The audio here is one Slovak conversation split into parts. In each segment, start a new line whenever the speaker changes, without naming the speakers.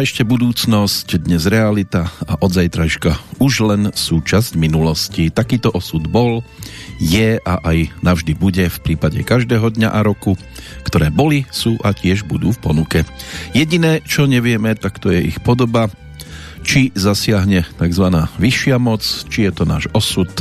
Ešte budúcnosť, dnes realita a od zajtrajška už len súčasť minulosti. Takýto osud bol, je a aj navždy bude v prípade každého dňa a roku, ktoré boli, sú a tiež budú v ponuke. Jediné, čo nevieme, tak to je ich podoba, či zasiahne tzv. vyššia moc, či je to náš osud,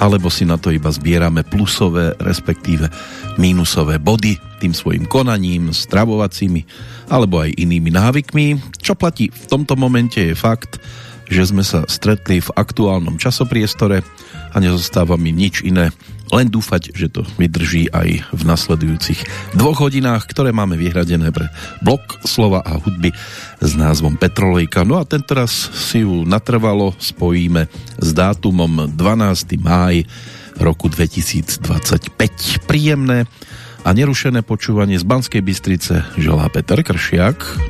alebo si na to iba zbierame plusové, respektíve mínusové body tým svojim konaním, stravovacími alebo aj inými návykmi. Čo platí v tomto momente je fakt, že sme sa stretli v aktuálnom časopriestore a nezostáva mi nič iné, len dúfať, že to vydrží aj v nasledujúcich dvoch hodinách, ktoré máme vyhradené pre blok slova a hudby s názvom Petrolejka. No a tentoraz si ju natrvalo spojíme s dátumom 12. máj roku 2025. Príjemné a nerušené počúvanie z Banskej Bystrice želá Peter Kršiak.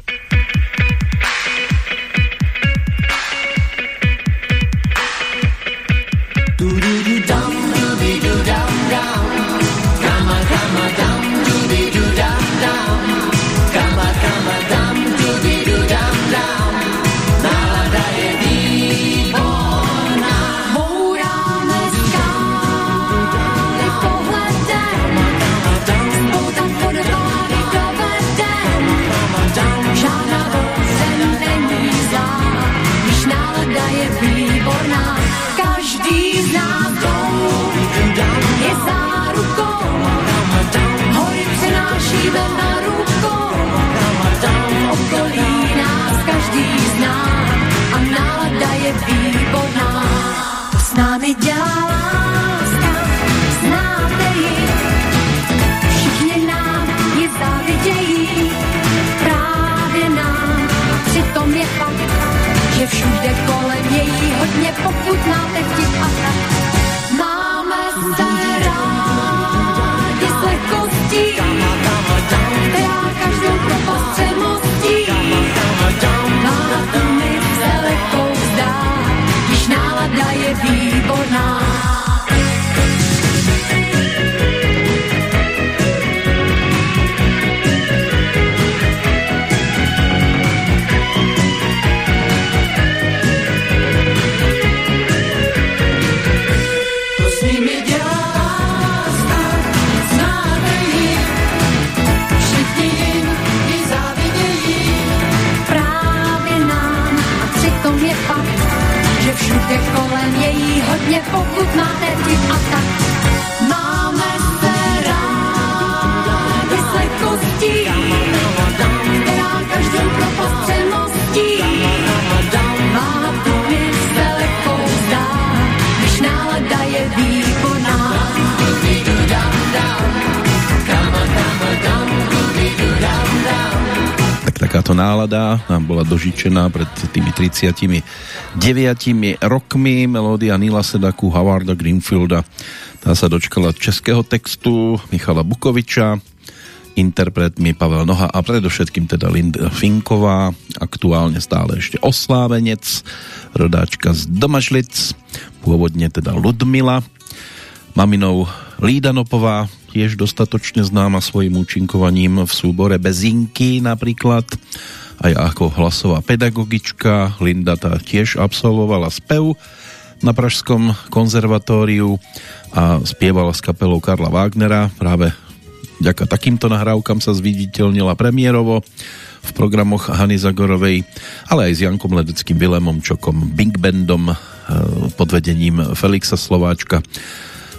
Pokud máte vtip a tak. Máme se rádi s lehkostí, která každou propast přemostí. Mi se lehkou vzdá, když nálada je výborná. Hodně, pokud máte vtip a tak.
Takáto nálada nám bola dožičená pred tými 39 rokmi. Melódia Nila Sedaku, Howarda Greenfielda. Tá sa dočkala českého textu Michala Bukoviča, interpretmi Pavel Noha a predovšetkým teda Linda Finková, aktuálne stále ešte oslávenec, rodáčka z Domažlic, pôvodne teda Ludmila, maminou Lída Nopová, tiež dostatočne známa svojim účinkovaním v súbore Bezinky napríklad, aj ako hlasová pedagogička. Linda tá tiež absolvovala spev na Pražskom konzervatóriu a spievala s kapelou Karla Wagnera. Práve vďaka takýmto nahrávkam sa zviditeľnila premiérovo v programoch Hany Zagorovej, ale aj s Jankom Ledeckým, Vilemom Čokom, Big Bandom eh, pod vedením Felixa Slováčka.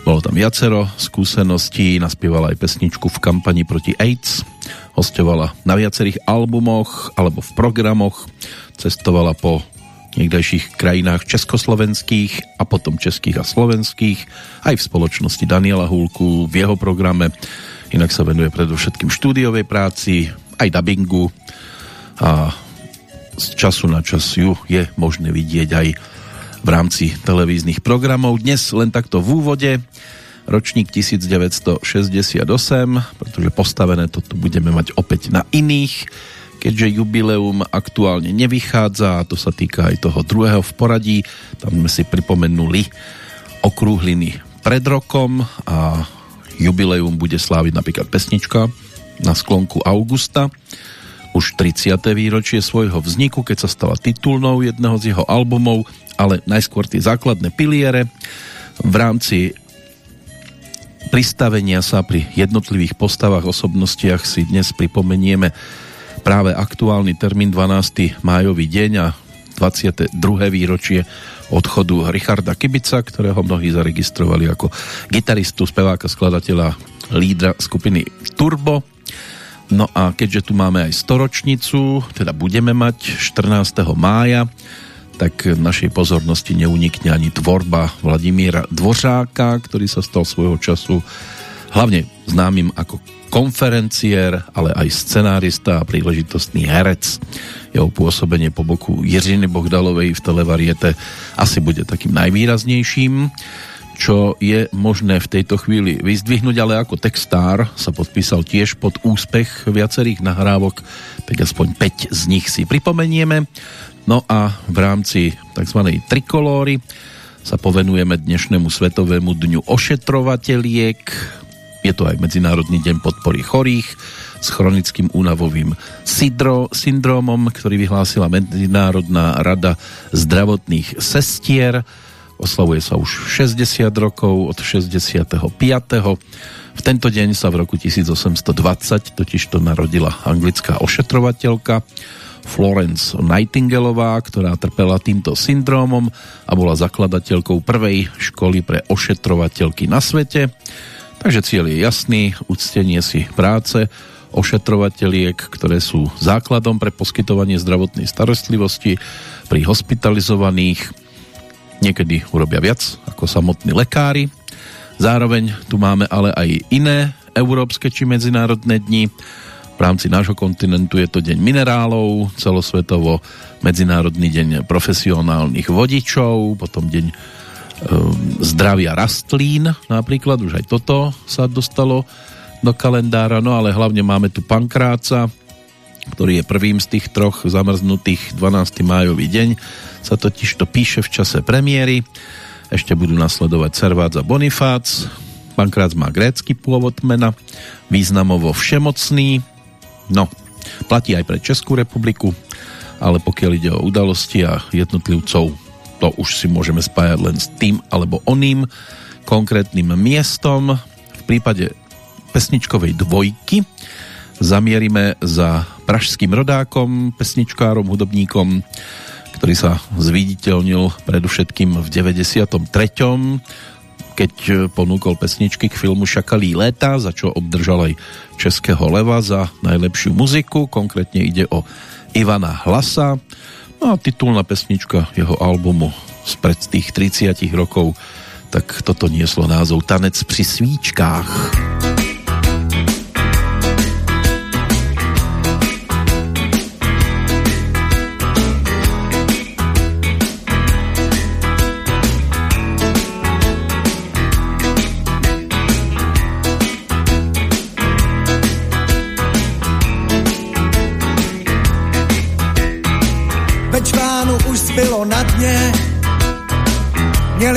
Bolo tam viacero skúseností, naspievala aj pesničku v kampani proti AIDS, hostovala na viacerých albumoch alebo v programoch, cestovala po niekdajších krajinách československých a potom českých a slovenských, aj v spoločnosti Daniela Hulku, v jeho programe. Inak sa venuje predovšetkým štúdiovej práci, aj dubbingu a z času na čas ju je možné vidieť aj v rámci televíznych programov. Dnes len takto v úvode, ročník 1968, pretože postavené to tu budeme mať opäť na iných, keďže jubileum aktuálne nevychádza a to sa týka aj toho druhého v poradí. Tam sme si pripomenuli okrúhliny pred rokom a jubileum bude sláviť napríklad pesnička na sklonku augusta. Už 30. výročie svojho vzniku, keď sa stala titulnou jedného z jeho albumov, ale najskôr tie základné piliere. V rámci pristavenia sa pri jednotlivých postavách, osobnostiach si dnes pripomenieme práve aktuálny termín 12. májový deň a 22. výročie odchodu Richarda Kibica, ktorého mnohí zaregistrovali ako gitaristu, speváka, skladateľa, lídra skupiny Turbo. No a keďže tu máme aj storočnicu, teda budeme mať 14. mája, tak našej pozornosti neunikne ani tvorba Vladimíra Dvořáka, ktorý sa stal svojho času hlavne známym ako konferenciér, ale aj scenárista a príležitostný herec. Jeho pôsobenie po boku Jiřiny Bohdalovej v televariete asi bude takým najvýraznejším čo je možné v tejto chvíli vyzdvihnúť, ale ako textár sa podpísal tiež pod úspech viacerých nahrávok, tak aspoň 5 z nich si pripomenieme. No a v rámci tzv. trikolóry sa povenujeme dnešnému Svetovému dňu ošetrovateľiek. Je to aj Medzinárodný deň podpory chorých s chronickým únavovým sidro, syndrómom, ktorý vyhlásila Medzinárodná rada zdravotných sestier. Oslavuje sa už 60 rokov od 65. V tento deň sa v roku 1820 totiž to narodila anglická ošetrovateľka Florence Nightingaleová, ktorá trpela týmto syndrómom a bola zakladateľkou prvej školy pre ošetrovateľky na svete. Takže cieľ je jasný, uctenie si práce ošetrovateľiek, ktoré sú základom pre poskytovanie zdravotnej starostlivosti pri hospitalizovaných. Niekedy urobia viac ako samotní lekári. Zároveň tu máme ale aj iné európske či medzinárodné dni v rámci nášho kontinentu je to Deň minerálov, celosvetovo Medzinárodný deň profesionálnych vodičov, potom Deň e, zdravia rastlín napríklad, už aj toto sa dostalo do kalendára, no ale hlavne máme tu Pankráca, ktorý je prvým z tých troch zamrznutých 12. májový deň, sa totiž to píše v čase premiéry. Ešte budú nasledovať Servác a Bonifác. Pankrác má grécky pôvod mena, významovo všemocný, No, platí aj pre Českú republiku, ale pokiaľ ide o udalosti a jednotlivcov, to už si môžeme spájať len s tým alebo oným konkrétnym miestom. V prípade pesničkovej dvojky zamierime za pražským rodákom, pesničkárom, hudobníkom, ktorý sa zviditeľnil predovšetkým v 93 keď ponúkol pesničky k filmu Šakalí léta, za čo obdržal aj Českého leva za najlepšiu muziku, konkrétne ide o Ivana Hlasa, no a titulná pesnička jeho albumu spred tých 30 rokov, tak toto nieslo názov Tanec pri svíčkách.
Měli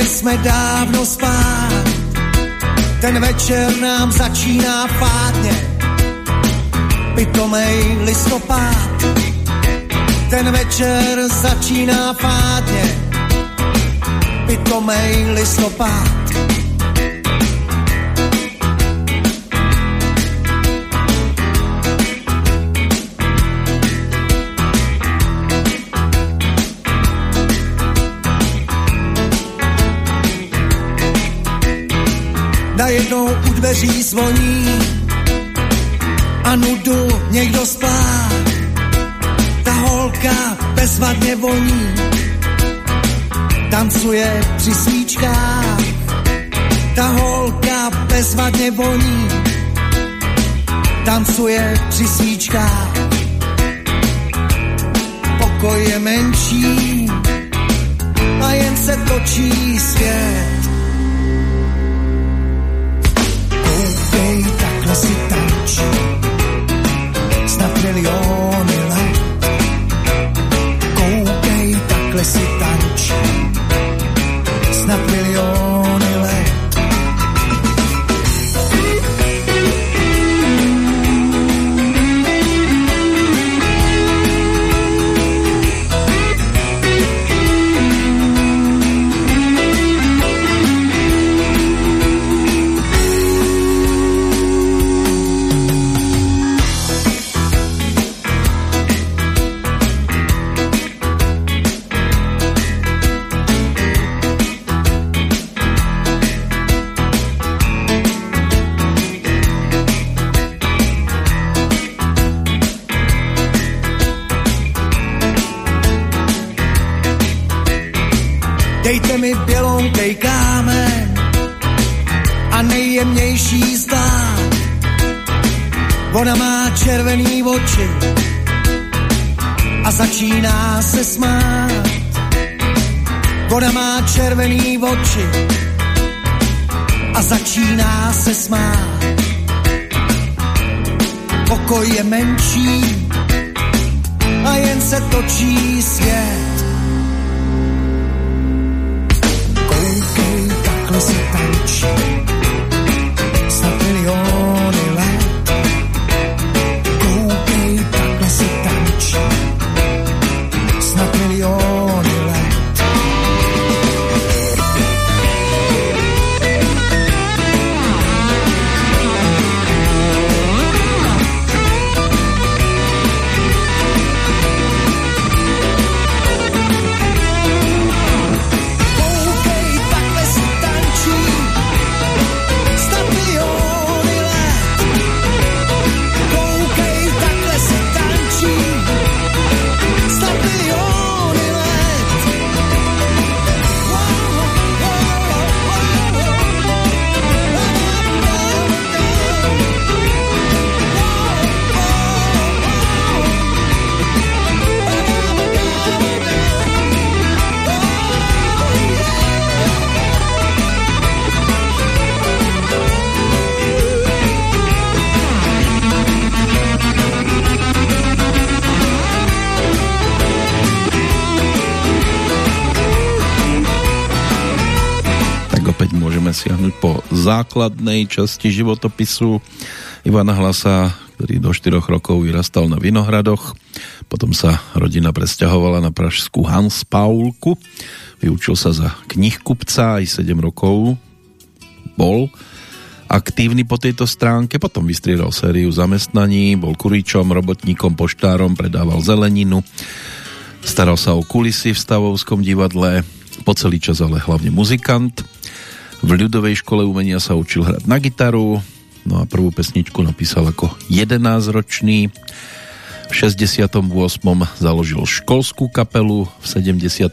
jsme dávno spát, ten večer nám začíná pátně. Pitomej listopád, ten večer začíná pátně. Pitomej listopád. Najednou u dveří zvoní a nudu někdo spá. Ta holka bezvadně voní, tancuje při svíčkách. Ta holka bezvadně voní, tancuje při svíčkách. Pokoj je menší a jen se točí svět si tančí snad miliony let. Koukej, takhle si začíná se smát. Ona má červený oči a začíná se smát. Pokoj je menší a jen se točí svět. Koukej, takhle se tančí.
Základnej časti životopisu Ivana Hlasa, ktorý do 4 rokov vyrastal na Vinohradoch, potom sa rodina presťahovala na pražskú Hans Paulku, vyučil sa za knihkupca, aj 7 rokov bol aktívny po tejto stránke, potom vystriedal sériu zamestnaní, bol kuričom, robotníkom, poštárom, predával zeleninu, staral sa o kulisy v Stavovskom divadle, po celý čas ale hlavne muzikant. V ľudovej škole umenia sa učil hrať na gitaru, no a prvú pesničku napísal ako 11-ročný. V 68. založil školskú kapelu, v 71.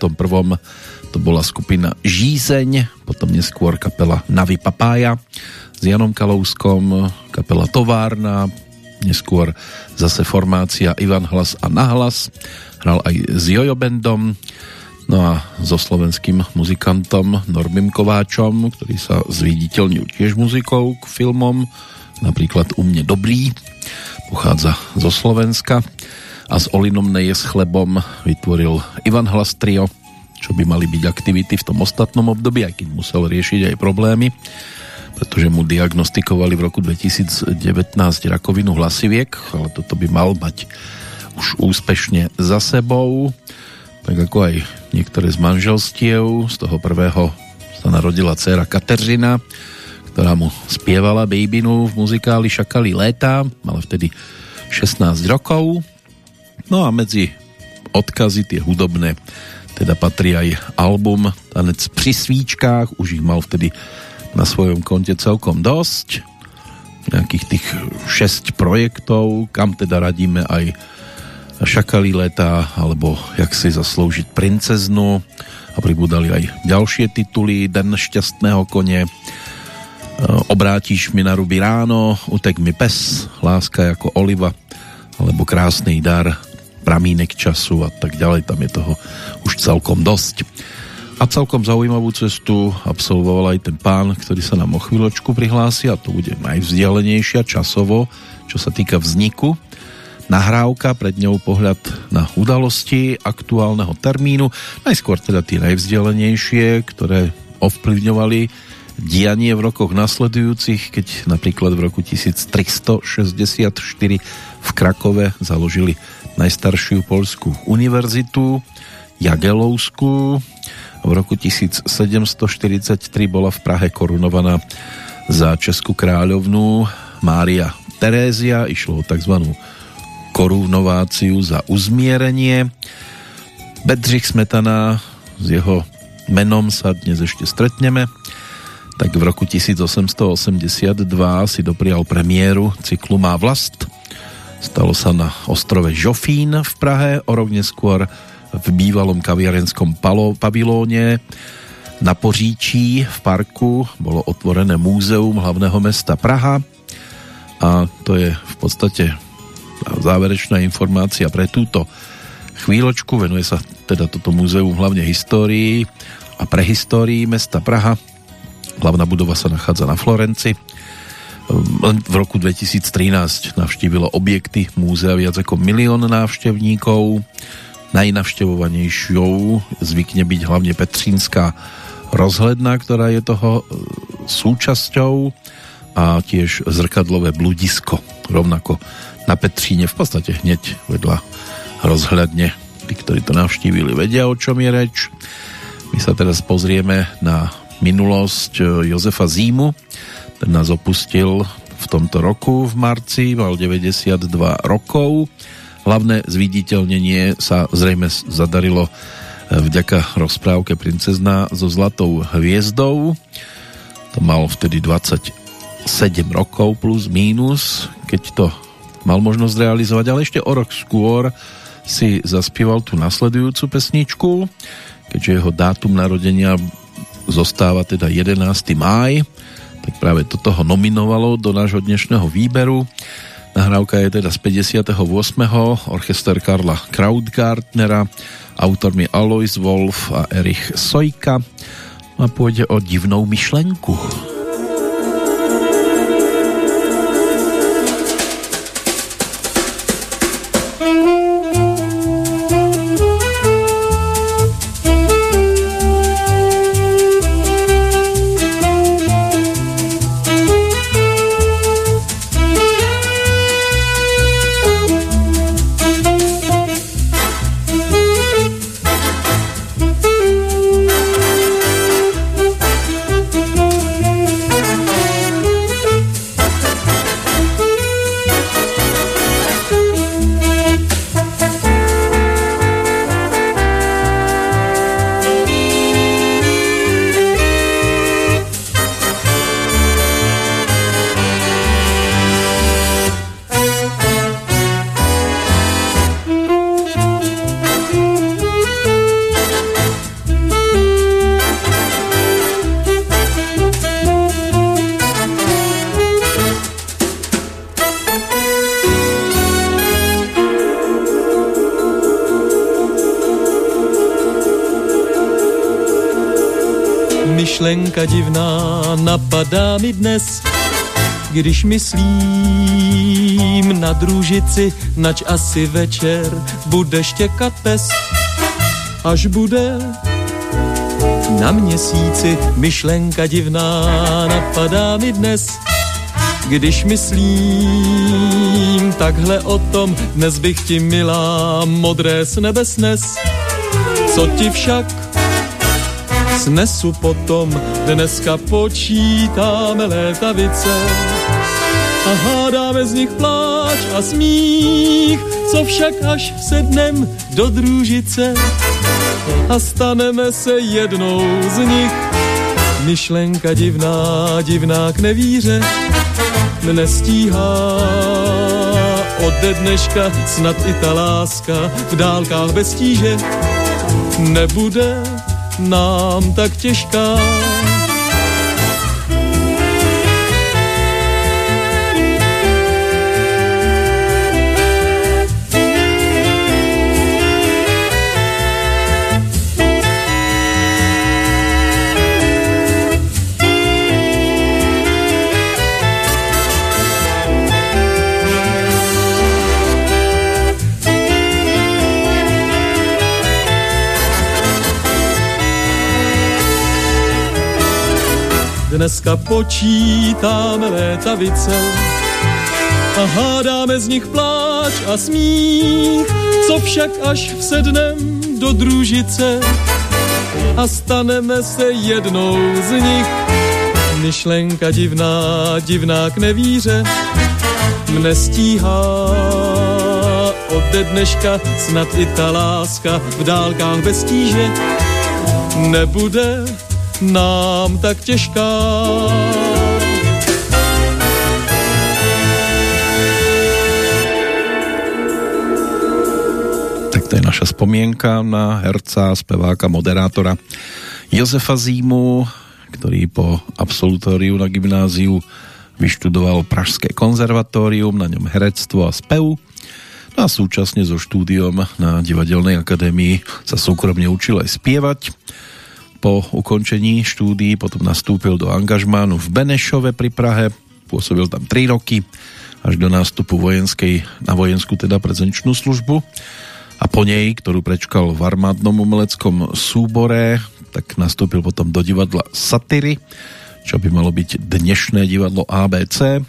to bola skupina Žízeň, potom neskôr kapela Navi Papája s Janom Kalouskom, kapela Továrna, neskôr zase formácia Ivan Hlas a Nahlas, hral aj s Jojo Bandom, no a so slovenským muzikantom Normim Kováčom, ktorý sa zviditeľnil tiež muzikou k filmom, napríklad U mne dobrý, pochádza zo Slovenska a s Olinom Neje s chlebom vytvoril Ivan Hlas trio, čo by mali byť aktivity v tom ostatnom období, aj keď musel riešiť aj problémy, pretože mu diagnostikovali v roku 2019 rakovinu hlasiviek, ale toto by mal mať už úspešne za sebou, tak ako aj niektoré z manželstiev. Z toho prvého sa narodila dcéra Kateřina, ktorá mu spievala Babinu v muzikáli Šakali léta, mala vtedy 16 rokov. No a medzi odkazy tie hudobné teda patrí aj album Tanec pri svíčkách, už ich mal vtedy na svojom konte celkom dosť. Nejakých tých 6 projektov, kam teda radíme aj Šakali leta, alebo Jak si zasloužiť princeznu. A pribudali aj ďalšie tituly Den šťastného kone Obrátíš mi na ruby ráno Utek mi pes Láska ako oliva alebo Krásný dar Pramínek času a tak ďalej. Tam je toho už celkom dosť a celkom zaujímavú cestu absolvoval aj ten pán, ktorý sa nám o chvíľočku prihlási a to bude najvzdialenejšia časovo, čo sa týka vzniku nahrávka, pred ňou pohľad na udalosti aktuálneho termínu, najskôr teda tie najvzdialenejšie, ktoré ovplyvňovali dianie v rokoch nasledujúcich, keď napríklad v roku 1364 v Krakove založili najstaršiu polskú univerzitu Jagelovskú. V roku 1743 bola v Prahe korunovaná za Českú kráľovnú Mária Terézia. Išlo o tzv korunováciu za uzmierenie. Bedřich Smetana s jeho menom sa dnes ešte stretneme. Tak v roku 1882 si doprial premiéru cyklu Má vlast. Stalo sa na ostrove Žofín v Prahe, o rok neskôr v bývalom kaviarenskom pavilóne na Poříčí v parku bolo otvorené múzeum hlavného mesta Praha a to je v podstate záverečná informácia pre túto chvíľočku. Venuje sa teda toto múzeum hlavne histórii a prehistórii mesta Praha. Hlavná budova sa nachádza na Florenci. Len v roku 2013 navštívilo objekty múzea viac ako milión návštevníkov. Najnavštevovanejšou zvykne byť hlavne Petřínská rozhledna, ktorá je toho e, súčasťou a tiež zrkadlové bludisko rovnako na Petříne v podstate hneď vedľa rozhľadne tí, ktorí to navštívili vedia o čom je reč. My sa teraz pozrieme na minulosť e, Jozefa Zímu. Ten nás opustil v tomto roku v marci mal 92 rokov. Hlavné zviditeľnenie sa zrejme zadarilo vďaka rozprávke Princezna so zlatou hviezdou. To mal vtedy 27 rokov plus mínus, keď to mal možnosť realizovať, ale ešte o rok skôr si zaspieval tú nasledujúcu pesničku, keďže jeho dátum narodenia zostáva teda 11. máj, tak práve toto ho nominovalo do nášho dnešného výberu. Nahrávka je teda z 58. orchester Karla Krautgartnera autormi Alois Wolf a Erich Sojka a pôjde o divnou myšlenku.
Napadá mi dnes, když myslím na družici, nač asi večer bude štěkat pes, až bude na měsíci myšlenka divná napadá mi dnes, když myslím takhle o tom, dnes bych ti milá modré s nebe snes. Co ti však Snesu potom, dneska počítáme létavice. A hádáme z nich pláč a smích, co však až sednem do družice. A staneme se jednou z nich. Myšlenka divná, divná k nevíře, mne stíhá. Ode dneška snad i ta láska v dálkách bez tíže nebude nám tak těžká. Dneska počítáme létavice a hádáme z nich pláč a smích, co však až vsednem do družice. A staneme se jednou z nich. Myšlenka divná, divná k nevíře, mne stíhá. Ode dneška snad i ta láska v dálkách bez tíže nebude nám tak těžká.
Tak to je naša spomienka na herca, speváka, moderátora Jozefa Zímu, ktorý po absolutóriu na gymnáziu vyštudoval Pražské konzervatórium, na ňom herectvo a spev no a súčasne so štúdiom na Divadelnej akadémii sa súkromne učil aj spievať. Po ukončení štúdií potom nastúpil do angažmánu v Benešove pri Prahe, pôsobil tam 3 roky až do nástupu vojenskej, na vojenskú teda prezenčnú službu a po nej, ktorú prečkal v armádnom umeleckom súbore, tak nastúpil potom do divadla Satyry, čo by malo byť dnešné divadlo ABC,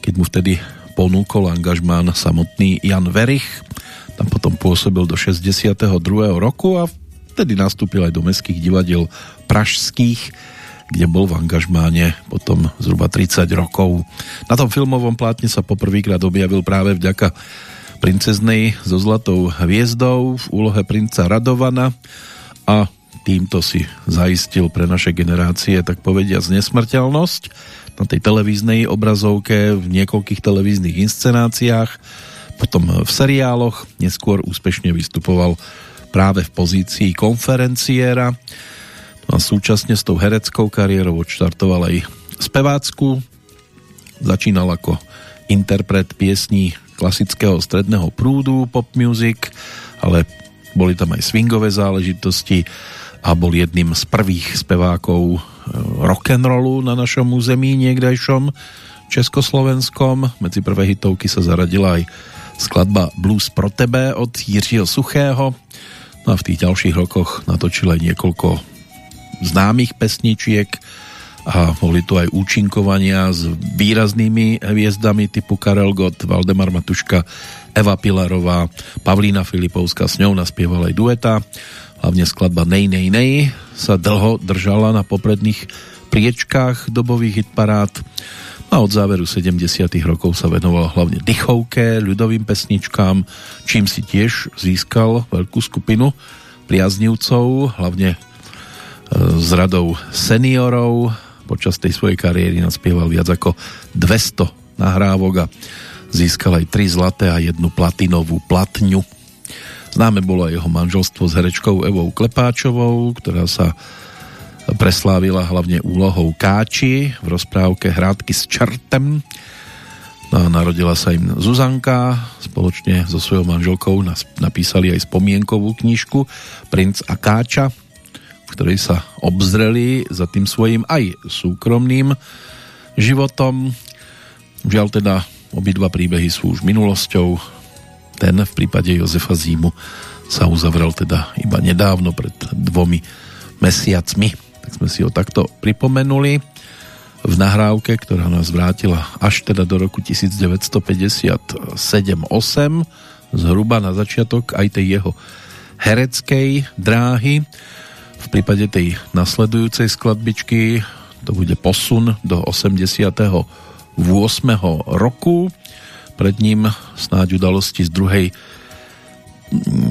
keď mu vtedy ponúkol angažmán samotný Jan Verich. Tam potom pôsobil do 62. roku a vtedy nastúpil aj do mestských divadiel pražských, kde bol v angažmáne potom zhruba 30 rokov. Na tom filmovom plátne sa poprvýkrát objavil práve vďaka princeznej so zlatou hviezdou v úlohe princa Radovana a týmto si zaistil pre naše generácie, tak povedia, nesmrteľnosť na tej televíznej obrazovke, v niekoľkých televíznych inscenáciách, potom v seriáloch, neskôr úspešne vystupoval práve v pozícii konferenciéra no a súčasne s tou hereckou kariérou odštartoval aj spevácku, začínal ako interpret piesní klasického stredného prúdu, pop music, ale boli tam aj swingové záležitosti a bol jedným z prvých spevákov e, rock'n'rollu na našom území niekdajšom československom. Medzi prvé hitovky sa zaradila aj skladba Blues pro tebe od Jiřího Suchého. No a v tých ďalších rokoch natočil aj niekoľko známych pesničiek, a boli tu aj účinkovania s výraznými hviezdami typu Karel Gott, Valdemar Matuška, Eva Pilarová, Pavlína Filipovská, s ňou naspievala aj dueta. Hlavne skladba Nej, nej, nej sa dlho držala na popredných priečkách dobových hitparát. A od záveru 70 rokov sa venoval hlavne dychovke, ľudovým pesničkám, čím si tiež získal veľkú skupinu priaznivcov, hlavne e, s radou seniorov, počas tej svojej kariéry naspieval viac ako 200 nahrávok a získal aj 3 zlaté a jednu platinovú platňu. Známe bolo aj jeho manželstvo s herečkou Evou Klepáčovou, ktorá sa preslávila hlavne úlohou Káči v rozprávke Hrádky s čertem. No a narodila sa im Zuzanka, spoločne so svojou manželkou napísali aj spomienkovú knižku Princ a Káča, ktorej sa obzreli za tým svojim aj súkromným životom. Žiaľ teda obidva príbehy sú už minulosťou. Ten v prípade Jozefa Zímu sa uzavrel teda iba nedávno, pred dvomi mesiacmi. Tak sme si ho takto pripomenuli v nahrávke, ktorá nás vrátila až teda do roku 1957-8, zhruba na začiatok aj tej jeho hereckej dráhy v prípade tej nasledujúcej skladbičky to bude posun do 88. roku. Pred ním snáď udalosti z druhej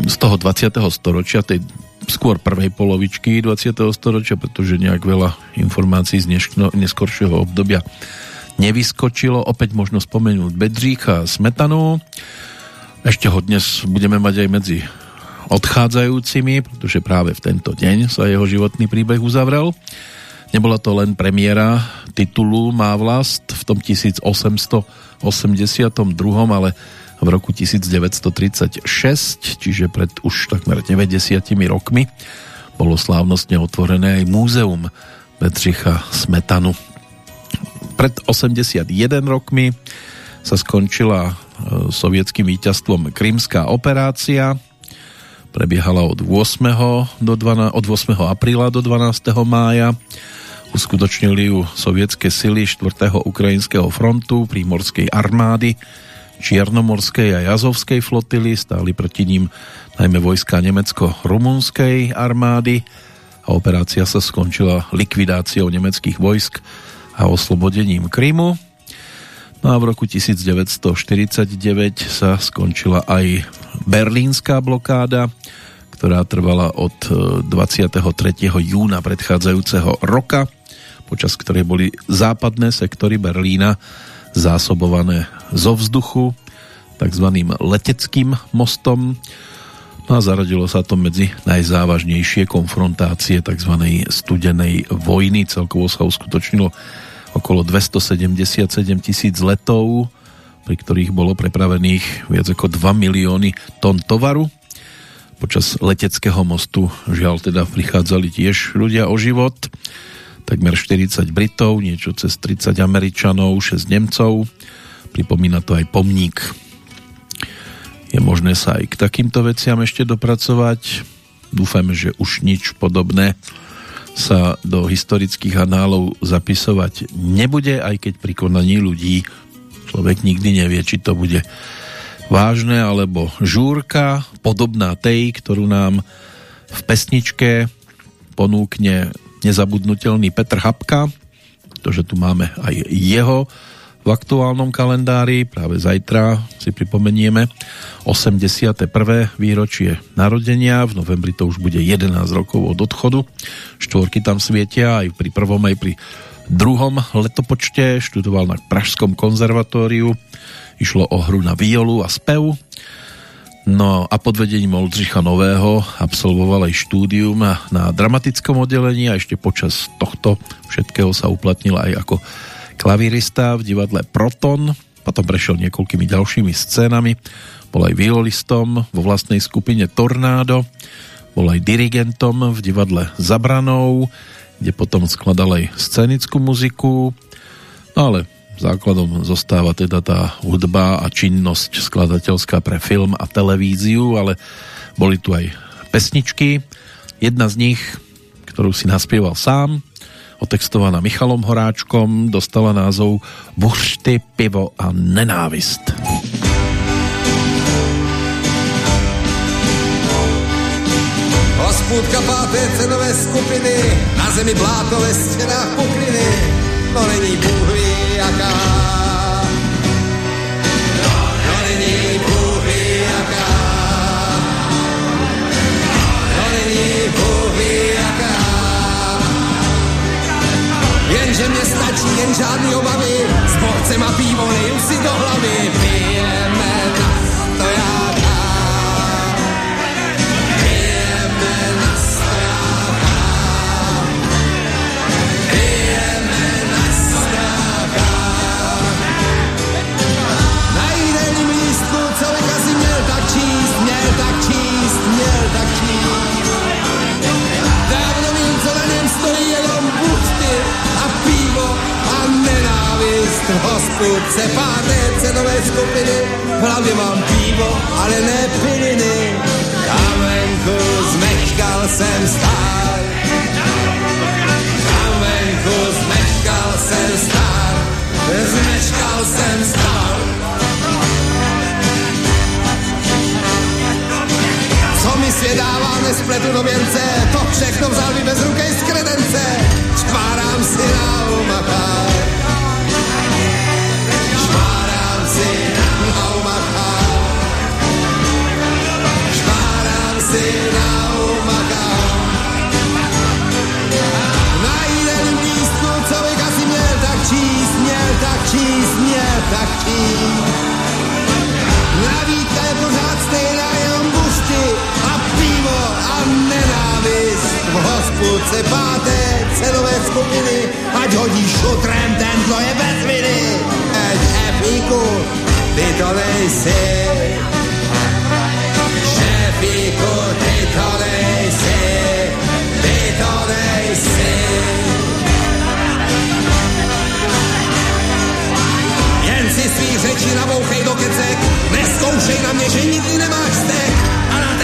z toho 20. storočia, tej skôr prvej polovičky 20. storočia, pretože nejak veľa informácií z neskoršieho obdobia nevyskočilo. Opäť možno spomenúť Bedříka a Smetanu. Ešte ho dnes budeme mať aj medzi odchádzajúcimi, pretože práve v tento deň sa jeho životný príbeh uzavrel. Nebola to len premiéra titulu Má vlast v tom 1882, ale v roku 1936, čiže pred už takmer 90 rokmi, bolo slávnostne otvorené aj múzeum Bedřicha Smetanu. Pred 81 rokmi sa skončila e, sovietským víťazstvom Krymská operácia, prebiehala od 8. Do 12, od 8. apríla do 12. mája. Uskutočnili ju sovietské sily 4. ukrajinského frontu, prímorskej armády, Čiernomorskej a Jazovskej flotily, stáli proti ním najmä vojska nemecko-rumunskej armády a operácia sa skončila likvidáciou nemeckých vojsk a oslobodením Krymu. No a v roku 1949 sa skončila aj berlínska blokáda, ktorá trvala od 23. E, júna predchádzajúceho roka, počas ktorej boli západné sektory Berlína zásobované zo vzduchu tzv. leteckým mostom. No a zaradilo sa to medzi najzávažnejšie konfrontácie tzv. studenej vojny. Celkovo sa uskutočnilo okolo 277 tisíc letov, pri ktorých bolo prepravených viac ako 2 milióny tón tovaru. Počas leteckého mostu žiaľ teda prichádzali tiež ľudia o život. Takmer 40 Britov, niečo cez 30 Američanov, 6 Nemcov. Pripomína to aj pomník je možné sa aj k takýmto veciam ešte dopracovať. Dúfajme, že už nič podobné sa do historických análov zapisovať nebude, aj keď pri konaní ľudí človek nikdy nevie, či to bude vážne alebo žúrka, podobná tej, ktorú nám v pesničke ponúkne nezabudnutelný Petr Hapka, pretože tu máme aj jeho v aktuálnom kalendári. Práve zajtra si pripomenieme 81. výročie narodenia. V novembri to už bude 11 rokov od odchodu. Štvorky tam svietia aj pri prvom, aj pri druhom letopočte. Študoval na Pražskom konzervatóriu. Išlo o hru na violu a spev. No a pod vedením Oldřicha Nového absolvoval aj štúdium na dramatickom oddelení a ešte počas tohto všetkého sa uplatnil aj ako klavírista v divadle Proton, potom prešiel niekoľkými ďalšími scénami, bol aj viololistom vo vlastnej skupine Tornádo, bol aj dirigentom v divadle Zabranou, kde potom skladal aj scénickú muziku, no ale základom zostáva teda tá hudba a činnosť skladateľská pre film a televíziu, ale boli tu aj pesničky. Jedna z nich, ktorú si naspieval sám, otextovaná Michalom Horáčkom, dostala názov Buřty, pivo a nenávist.
Hospůdka páté cenové skupiny, na zemi bláto ve stěnách pokliny, no není Bůh jaká. No není ví jaká. No není. Jenže mě stačí jen žádný obavy, s borcem a pivo leju si do hlavy. Pijeme Hospůdce páté cenové skupiny, v hlavě mám pivo, ale ne piliny. Tam venku zmeškal jsem stát. Tam venku zmeškal jsem stát. Zmeškal jsem stát. Co mi svět dává, nespletu do věnce, to všechno vzal mi bez ruky z kredence. Špárám si na umachách. Měl tak číst, měl tak číst. Navítka je pořád stejná, jenom bušty a pivo a nenávist. V hospůdce páté cenové skupiny, ať hodí šutrem, ten, kdo je bez viny. Ať šéfíku, ty to nejsi. Šéfíku, ty to nejsi. Ty to nejsi. Si svých řečí nabouchej do kecek, neskoušej na mě, že nikdy nemáš stek a na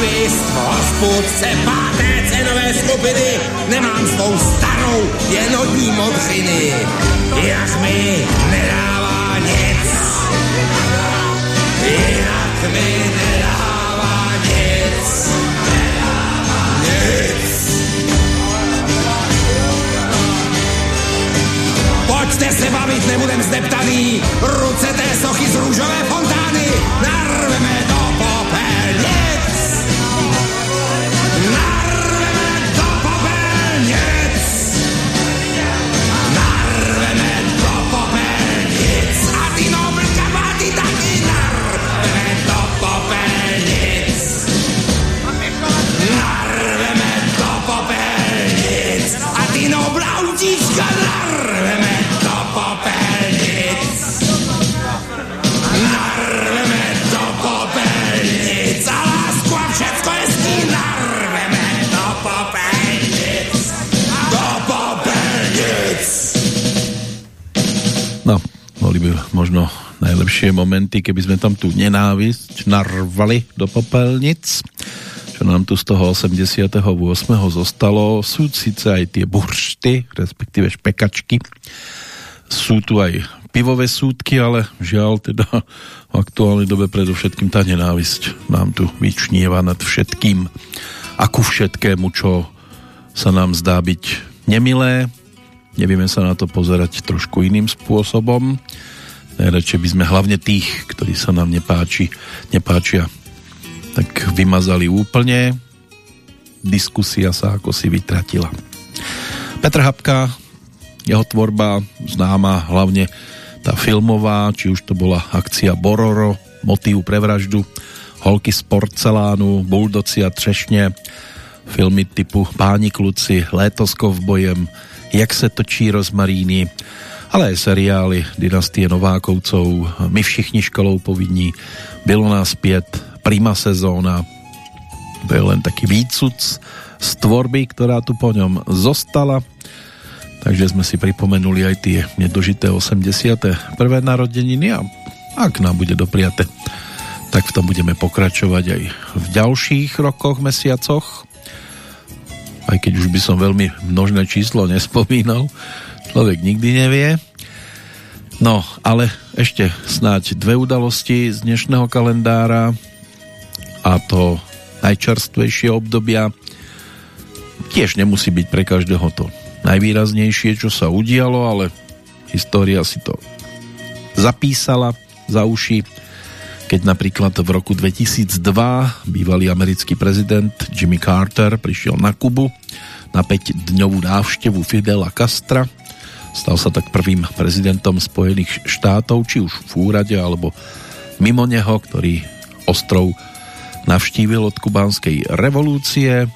nenávist, hospůdce páté cenové skupiny, nemám svou starou, jen od ní modřiny. Jak mi nedává nic, jak mi nedává nic, nedává nic. Pojďte se bavit, nebudem zdeptaný, ruce té sochy z růžové fontány, narveme to! Autíčka narveme do popelnic. Narveme do popelnic. A lásku a všecko hezký narveme do popelnic. Do popelnic.
No, boli by možno najlepšie momenty, keby sme tam tú nenávisť narvali do popelnic. Čo nám tu z toho 88. zostalo, sú síce aj tie buršty, respektíve špekačky. Sú tu aj pivové súdky, ale žiaľ teda v aktuálnej dobe predovšetkým tá nenávisť nám tu vyčnieva nad všetkým a ku všetkému, čo sa nám zdá byť nemilé, nevieme sa na to pozerať trošku iným spôsobom. Najradšej by sme hlavne tých, ktorí sa nám nepáči, nepáčia, tak vymazali úplne. Diskusia sa ako si vytratila. Petr Habka, jeho tvorba známa hlavne tá filmová, či už to bola akcia Bororo, motív pre vraždu, holky z porcelánu, buldoci a třešně, filmy typu Páni kluci, Léto s kovbojem, Jak se točí rozmaríny, ale aj seriály Dynastie Novákovcov, My všichni školou povinní, Bylo nás pět, Prima sezóna, to je len taký výcud z tvorby, ktorá tu po ňom zostala. Takže sme si pripomenuli aj tie nedožité 81. narodeniny a ak nám bude dopriate, tak v tom budeme pokračovať aj v ďalších rokoch, mesiacoch. Aj keď už by som veľmi množné číslo nespomínal, človek nikdy nevie. No, ale ešte snáď dve udalosti z dnešného kalendára a to najčerstvejšie obdobia tiež nemusí byť pre každého to najvýraznejšie, čo sa udialo, ale história si to zapísala za uši, keď napríklad v roku 2002 bývalý americký prezident Jimmy Carter prišiel na Kubu na 5-dňovú návštevu Fidela Castra. Stal sa tak prvým prezidentom Spojených štátov, či už v úrade, alebo mimo neho, ktorý ostrov navštívil od kubánskej revolúcie.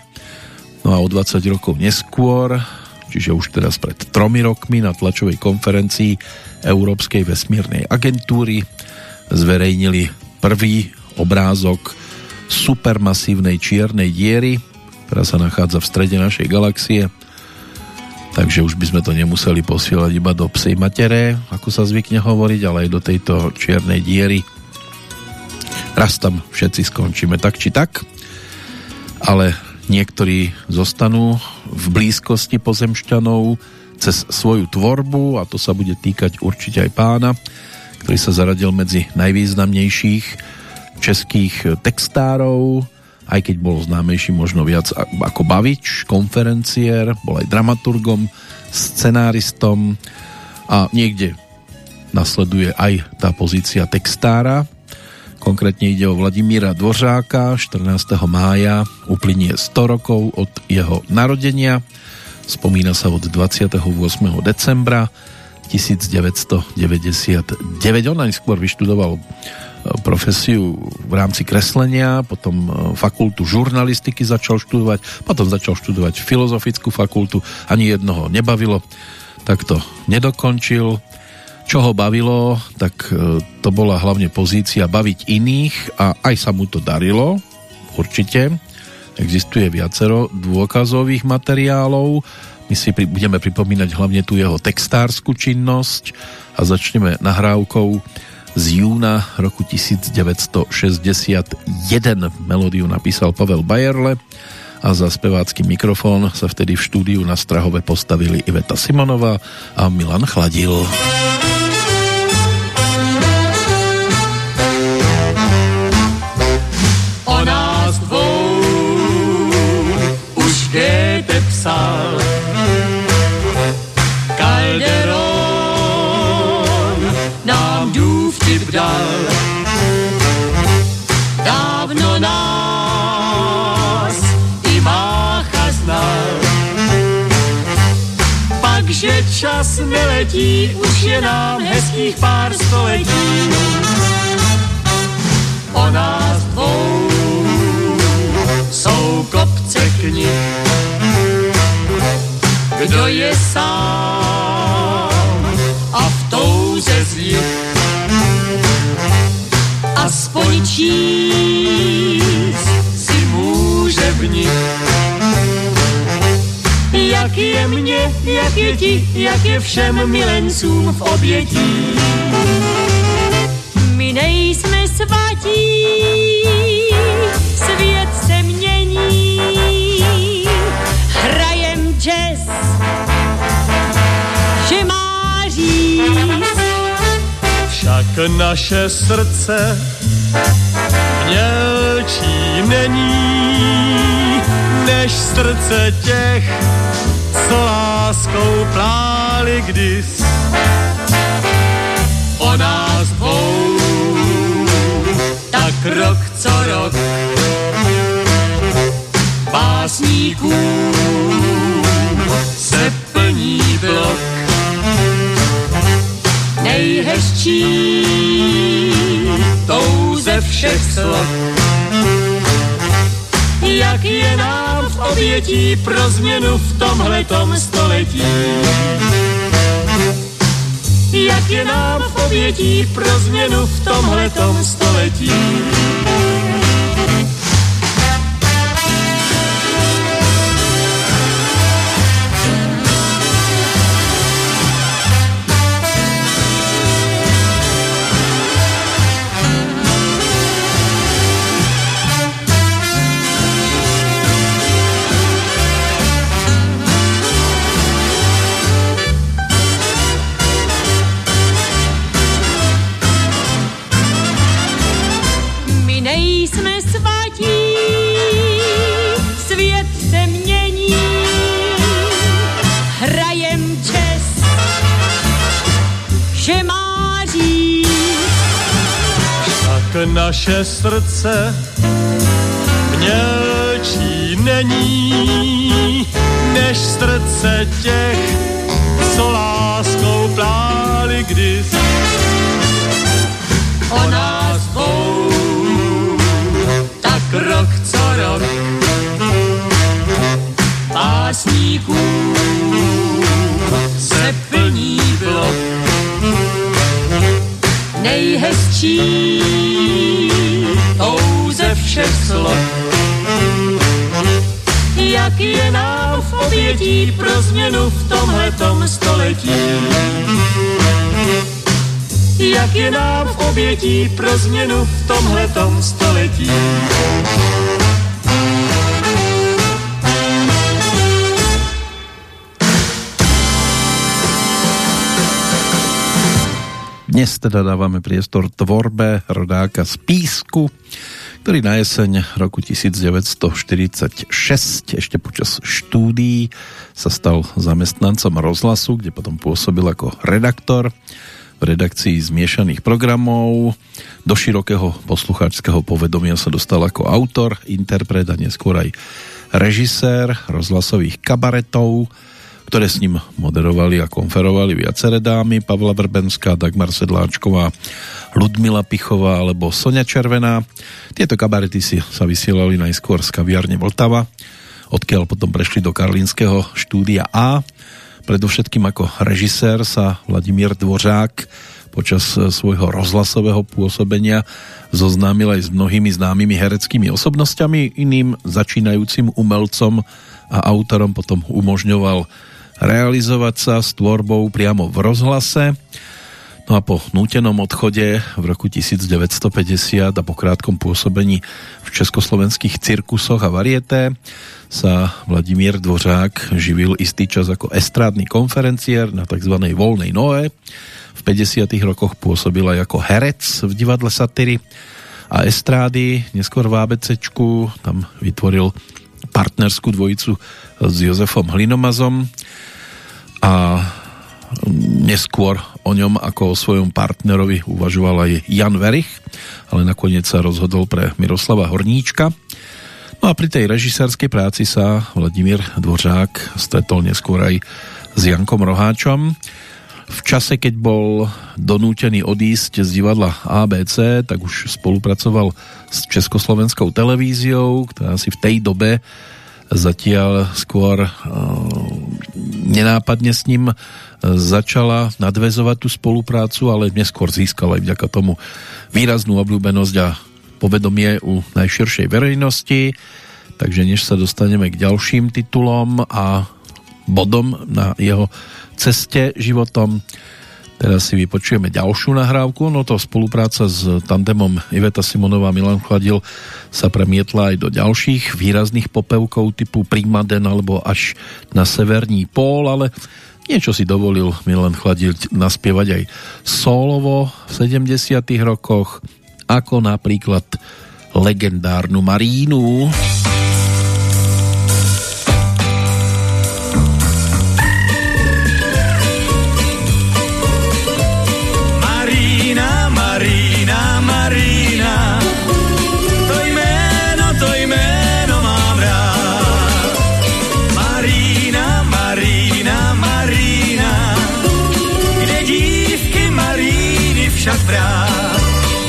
No a o 20 rokov neskôr, čiže už teraz pred tromi rokmi na tlačovej konferencii Európskej vesmírnej agentúry zverejnili prvý obrázok supermasívnej čiernej diery, ktorá sa nachádza v strede našej galaxie. Takže už by sme to nemuseli posielať iba do psej matere, ako sa zvykne hovoriť, ale aj do tejto čiernej diery. Raz tam všetci skončíme tak či tak, ale niektorí zostanú v blízkosti pozemšťanov cez svoju tvorbu a to sa bude týkať určite aj pána, ktorý sa zaradil medzi najvýznamnejších českých textárov, aj keď bol známejší možno viac ako bavič, konferenciér, bol aj dramaturgom, scenáristom a niekde nasleduje aj tá pozícia textára. Konkrétne ide o Vladimíra Dvořáka, 14. mája uplynie 100 rokov od jeho narodenia. Spomína sa od 28. decembra 1999. On najskôr vyštudoval profesiu v rámci kreslenia, potom e, fakultu žurnalistiky začal študovať, potom začal študovať filozofickú fakultu, ani jednoho nebavilo, tak to nedokončil. Čo ho bavilo, tak e, to bola hlavne pozícia baviť iných a aj sa mu to darilo, určite. Existuje viacero dôkazových materiálov, my si pri, budeme pripomínať hlavne tú jeho textárskú činnosť a začneme nahrávkou z júna roku 1961. Melódiu napísal Pavel Bajerle a za spevácky mikrofón sa vtedy v štúdiu na Strahove postavili Iveta Simonová a Milan Chladil.
O
čas neletí, už je nám hezkých pár století. O nás dvou jsou kopce knih. Kdo je sám a v touze z nich aspoň číst si může v nich. Mně, jak je ti, jak je všem milencům v obětí.
My nejsme svatí, svět se mění, hrajem jazz, že má říct.
Však naše srdce mělčí není, než srdce těch, co láskou pláli kdys. O nás dvou, tak rok co rok, básníků se plní blok nejhezčí tou ze všech slov. Jak je nám v obětí pro změnu v tomhletom století. Jak je nám v obětí pro změnu v tomhletom století. Naše srdce mělčí není, než srdce těch, co láskou pláli kdys. O nás dvou, tak rok co rok, básníků nejhezčí tou ze všech slov. Jak je nám v obětí pro změnu v tomhletom století. Jak je nám v obětí pro změnu v tomhletom století.
Dnes teda dávame priestor tvorbe rodáka z Písku, ktorý na jeseň roku 1946 ešte počas štúdií sa stal zamestnancom rozhlasu, kde potom pôsobil ako redaktor v redakcii zmiešaných programov. Do širokého poslucháčského povedomia sa dostal ako autor, interpret a neskôr aj režisér rozhlasových kabaretov, ktoré s ním moderovali a konferovali viaceré dámy, Pavla Vrbenská, Dagmar Sedláčková, Ludmila Pichová alebo Sonia Červená. Tieto kabarety si sa vysielali najskôr z kaviarne Vltava, odkiaľ potom prešli do Karlínskeho štúdia A. Predovšetkým ako režisér sa Vladimír Dvořák počas svojho rozhlasového pôsobenia zoznámil aj s mnohými známymi hereckými osobnosťami, iným začínajúcim umelcom a autorom potom umožňoval realizovať sa s tvorbou priamo v rozhlase. No a po nútenom odchode v roku 1950 a po krátkom pôsobení v československých cirkusoch a varieté sa Vladimír Dvořák živil istý čas ako estrádny konferenciér na tzv. voľnej noe. V 50. rokoch pôsobil aj ako herec v divadle satyry a estrády, neskôr v ABCčku, tam vytvoril partnerskú dvojicu s Jozefom Hlinomazom a neskôr o ňom ako o svojom partnerovi uvažoval aj Jan Verich, ale nakoniec sa rozhodol pre Miroslava Horníčka. No a pri tej režisérskej práci sa Vladimír Dvořák stretol neskôr aj s Jankom Roháčom. V čase, keď bol donútený odísť z divadla ABC, tak už spolupracoval s Československou televíziou, ktorá si v tej dobe zatiaľ skôr nenápadne s ním začala nadvezovať tú spoluprácu, ale neskôr získala aj vďaka tomu výraznú obľúbenosť a povedomie u najširšej verejnosti. Takže než sa dostaneme k ďalším titulom a bodom na jeho ceste životom, teraz si vypočujeme ďalšiu nahrávku, no to spolupráca s tandemom Iveta Simonová Milan Chladil sa premietla aj do ďalších výrazných popevkov typu Primaden alebo až na severní pól, ale Niečo si dovolil Milan Chladil naspievať aj solovo v 70 rokoch, ako napríklad legendárnu Marínu.
Marína, Brát.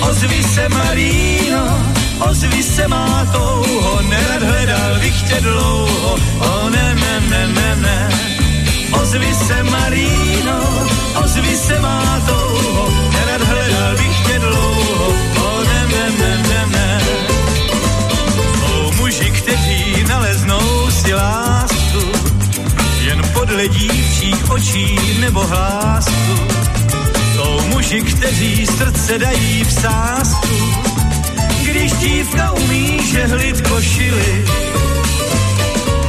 Ozvi se Maríno, ozvi se má touho, nerad hledal bych tě dlouho, o ne, ne, ne, ne, ne. Ozvi se Maríno, ozvi se má touho, nerad hledal bych tě dlouho, o ne, ne, ne, ne, ne. Jsou muži, kteří naleznou si lásku, jen podle dívčích očí nebo hlásku. Muži, kteří srdce dají v sásku, když dívka umí žehlit košily.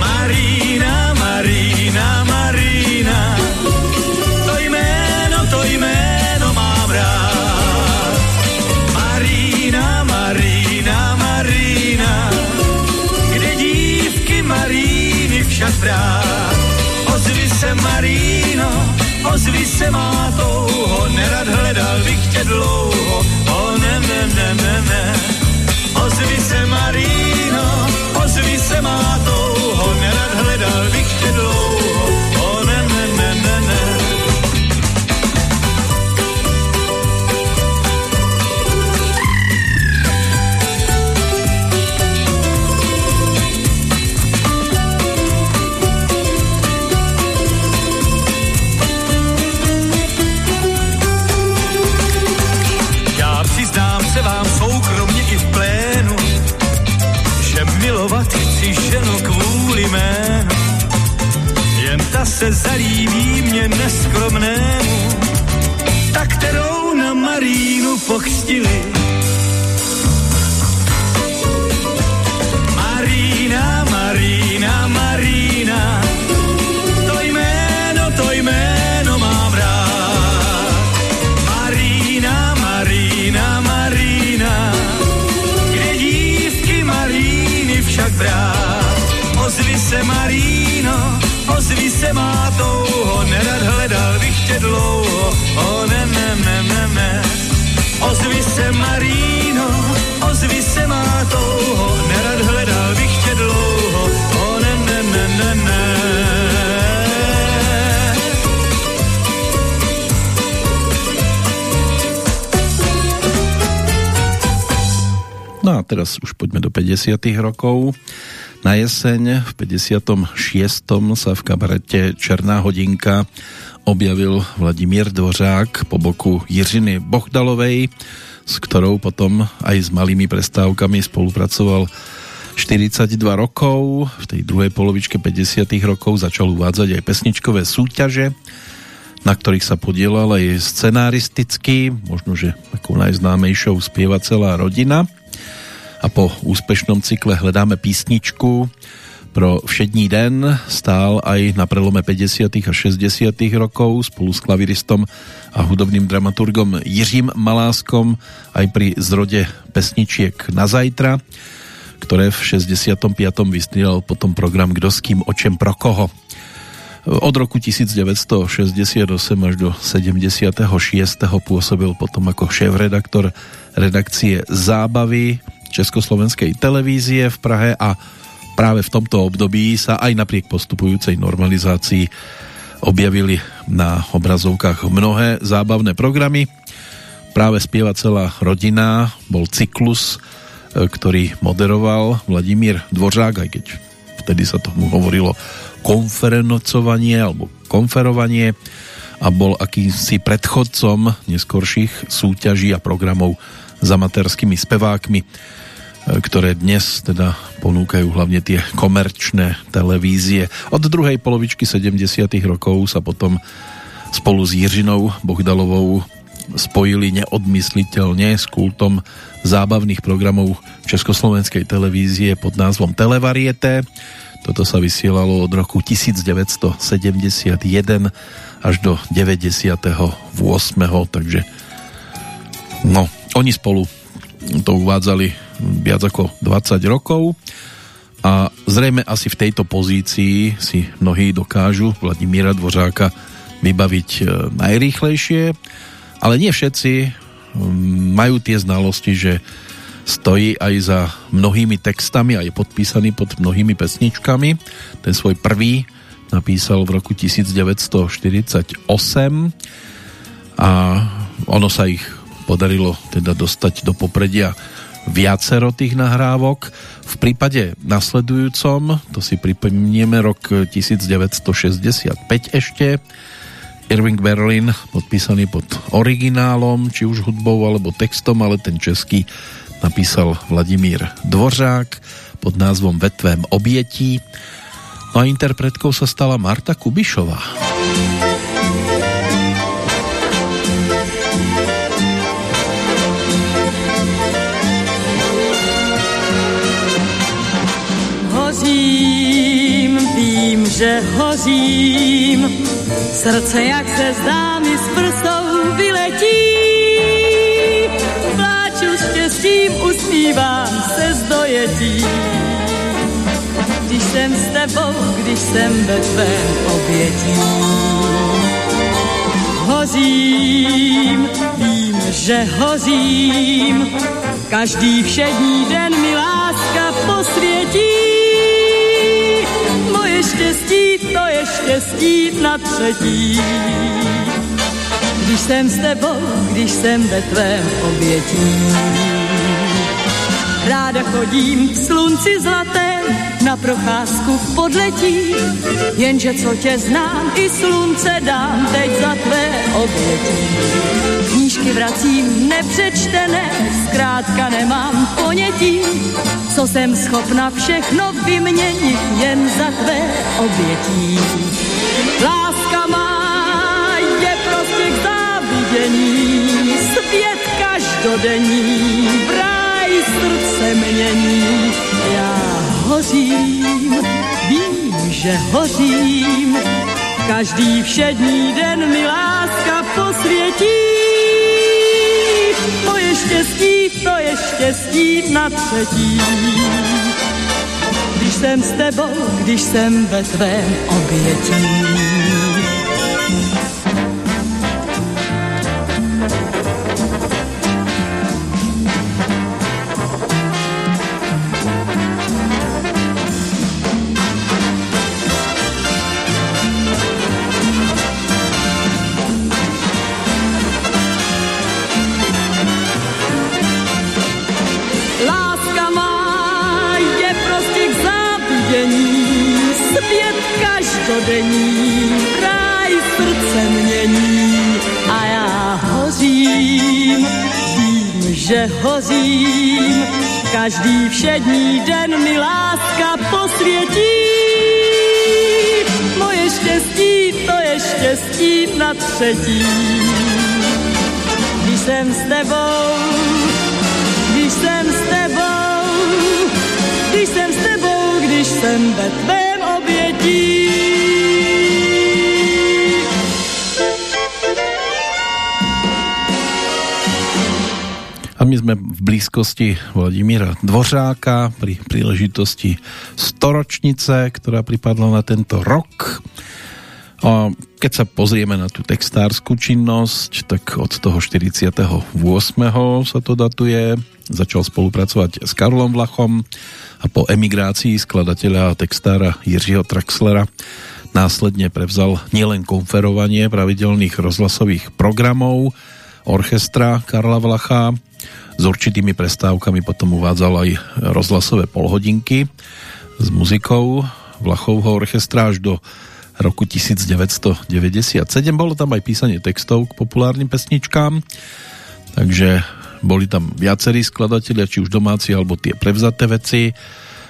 Marína, Marína, Marína, to jméno, to jméno mám rád. Marína, Marína, Marína, kde dívky Maríny však brát. Ozvi se Maríno, ozvi se má touho, nerad hledal bych tě dlouho, o ne, ne, ne, ne, ne. Ozvi se Maríno, ozvi se má touho, nerad hledal bych tě dlouho,
80 rokov. Na jeseň v 56. sa v kabarete Černá hodinka objavil Vladimír Dvořák po boku Jiřiny Bohdalovej, s ktorou potom aj s malými prestávkami spolupracoval 42 rokov, v tej druhej polovičke 50. rokov začal uvádzať aj pesničkové súťaže, na ktorých sa podielal aj scenáristicky, možno, že ako najznámejšou spieva celá rodina – a po úspešnom cykle Hledáme písničku pro všední den stál aj na prelome 50. a 60. rokov spolu s klaviristom a hudobným dramaturgom Jiřím Maláskom aj pri zrode pesničiek na zajtra, ktoré v 65. vystrielal potom program Kdo s kým, o čem, pro koho. Od roku 1968 až do 76. pôsobil potom ako šéf-redaktor redakcie Zábavy Československej televízie v Prahe a práve v tomto období sa aj napriek postupujúcej normalizácii objavili na obrazovkách mnohé zábavné programy. Práve spieva celá rodina, bol cyklus, e, ktorý moderoval Vladimír Dvořák, aj keď vtedy sa tomu hovorilo konferencovanie alebo konferovanie a bol akýmsi predchodcom neskorších súťaží a programov s amatérskými spevákmi, ktoré dnes teda ponúkajú hlavne tie komerčné televízie. Od druhej polovičky 70. rokov sa potom spolu s Jiřinou Bohdalovou spojili neodmysliteľne s kultom zábavných programov Československej televízie pod názvom Televarieté toto sa vysielalo od roku 1971 až do 98. Takže no, oni spolu to uvádzali viac ako 20 rokov. A zrejme asi v tejto pozícii si mnohí dokážu Vladimíra Dvořáka vybaviť e, najrýchlejšie, ale nie všetci majú tie znalosti, že stojí aj za mnohými textami a je podpísaný pod mnohými pesničkami. Ten svoj prvý napísal v roku 1948 a ono sa ich podarilo teda dostať do popredia viacero tých nahrávok. V prípade nasledujúcom, to si pripomnieme rok 1965 ešte, Irving Berlin podpísaný pod originálom, či už hudbou alebo textom, ale ten český napísal Vladimír Dvořák pod názvom Vetvém obětí. No a interpretkou sa stala Marta Kubišová.
Že hořím, srdce jak se zdá mi s prsou vyletí štěstím usmívám se z dojetí. Když jsem s tebou, když jsem ve tvém obětí. Hořím, vím, že hořím, každý všední den mi láska posvětí. Štěstí, to je štěstí na třetí když jsem s tebou, když jsem ve tvém obětí. Ráda chodím v slunci zlatém, na procházku v podletí, jenže co tě znám, i slunce dám teď za tvé obětí. Knížky vracím nepřečtené, zkrátka nemám ponětí, co jsem schopna všechno vyměnit jen za tvé obětí. Láska má vidění, svět každodenní, v ráj srdce mění. Já hořím, vím, že hořím, každý všední den mi láska posvětí. Moje štěstí, to je štěstí na třetí. Když jsem s tebou, když jsem ve tvém obětí. Každodenní ráj srdce mění a já hořím, vím, že hořím, každý všední den mi láska posvětí. Moje štěstí, to je štěstí na třetí. Když jsem s tebou, když jsem s tebou, když jsem s tebou, když jsem ve tvém
blízkosti Vladimíra Dvořáka pri príležitosti storočnice, ktorá pripadla na tento rok. A keď sa pozrieme na tú textárskú činnosť, tak od toho 48. sa to datuje. Začal spolupracovať s Karlom Vlachom a po emigrácii skladateľa a textára Jiřího Traxlera následne prevzal nielen konferovanie pravidelných rozhlasových programov orchestra Karla Vlacha, s určitými prestávkami potom uvádzal aj rozhlasové polhodinky s muzikou Vlachovho orchestra až do roku 1997. Bolo tam aj písanie textov k populárnym pesničkám, takže boli tam viacerí skladatelia, či už domáci, alebo tie prevzaté veci.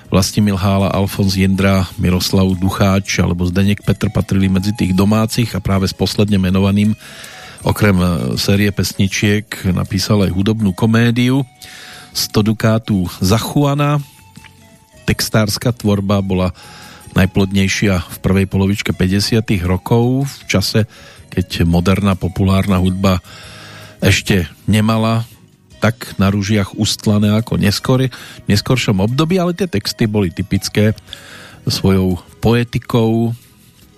Vlastimil Hála, Alfons Jendra, Miroslav Ducháč alebo Zdeněk Petr patrili medzi tých domácich a práve s posledne menovaným okrem e, série pesničiek napísal aj hudobnú komédiu 100 dukátu za Juana. Textárska tvorba bola najplodnejšia v prvej polovičke 50. rokov, v čase, keď moderná populárna hudba ešte nemala tak na rúžiach ustlané ako neskôr, neskoršom období, ale tie texty boli typické svojou poetikou,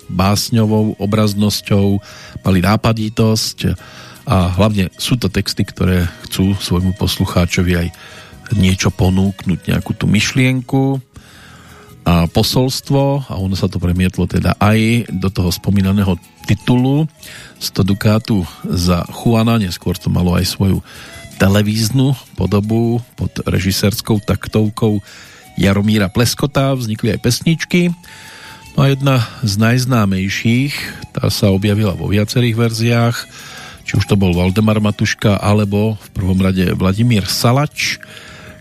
básňovou obraznosťou, mali nápaditosť a hlavne sú to texty, ktoré chcú svojmu poslucháčovi aj niečo ponúknuť, nejakú tú myšlienku, a posolstvo a ono sa to premietlo teda aj do toho spomínaného titulu 100 dukátu za Juana, neskôr to malo aj svoju televíznu podobu pod režisérskou taktovkou Jaromíra Pleskota, vznikli aj pesničky no a jedna z najznámejších tá sa objavila vo viacerých verziách či už to bol Valdemar Matuška alebo v prvom rade Vladimír Salač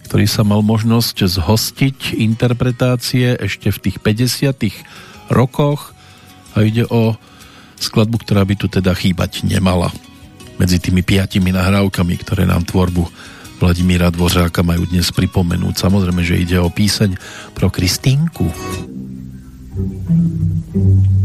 ktorý sa mal možnosť zhostiť interpretácie ešte v tých 50 rokoch a ide o skladbu, ktorá by tu teda chýbať nemala medzi tými piatimi nahrávkami, ktoré nám tvorbu Vladimíra Dvořáka majú dnes pripomenúť. Samozrejme, že ide o píseň pro Kristínku.
Thank you.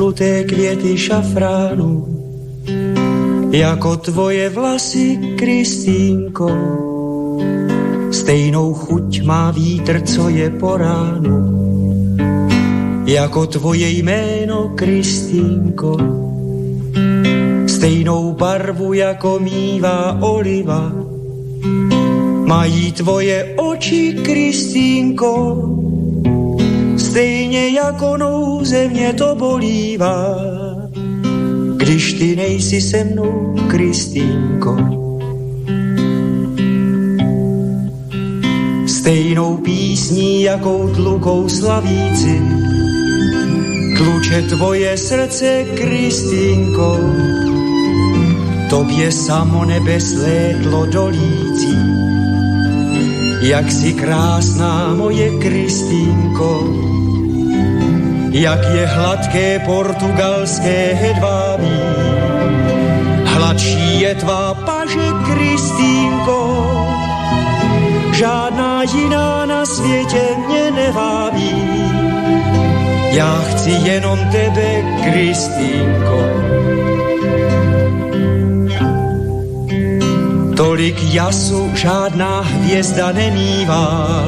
Žluté květy šafránu, jako tvoje vlasy, Kristýnko. Stejnou chuť má vítr, co je po ránu, jako tvoje jméno, Kristýnko. Stejnou barvu, jako mívá oliva, mají tvoje oči, Kristýnko Stejně jako nouze mě to bolívá, když ty nejsi se mnou, Kristýnko. Stejnou písní, jakou tlukou slavíci, tluče tvoje srdce, Kristýnko. Tobě samo nebe slétlo dolící, jak si krásná moje Kristýnko jak je hladké portugalské hedvábí. Hladší je tvá paže, Kristýnko, žádná jiná na světě mě nevábí. Já chci jenom tebe, Kristýnko. Tolik jasu žádná hvězda nemývá,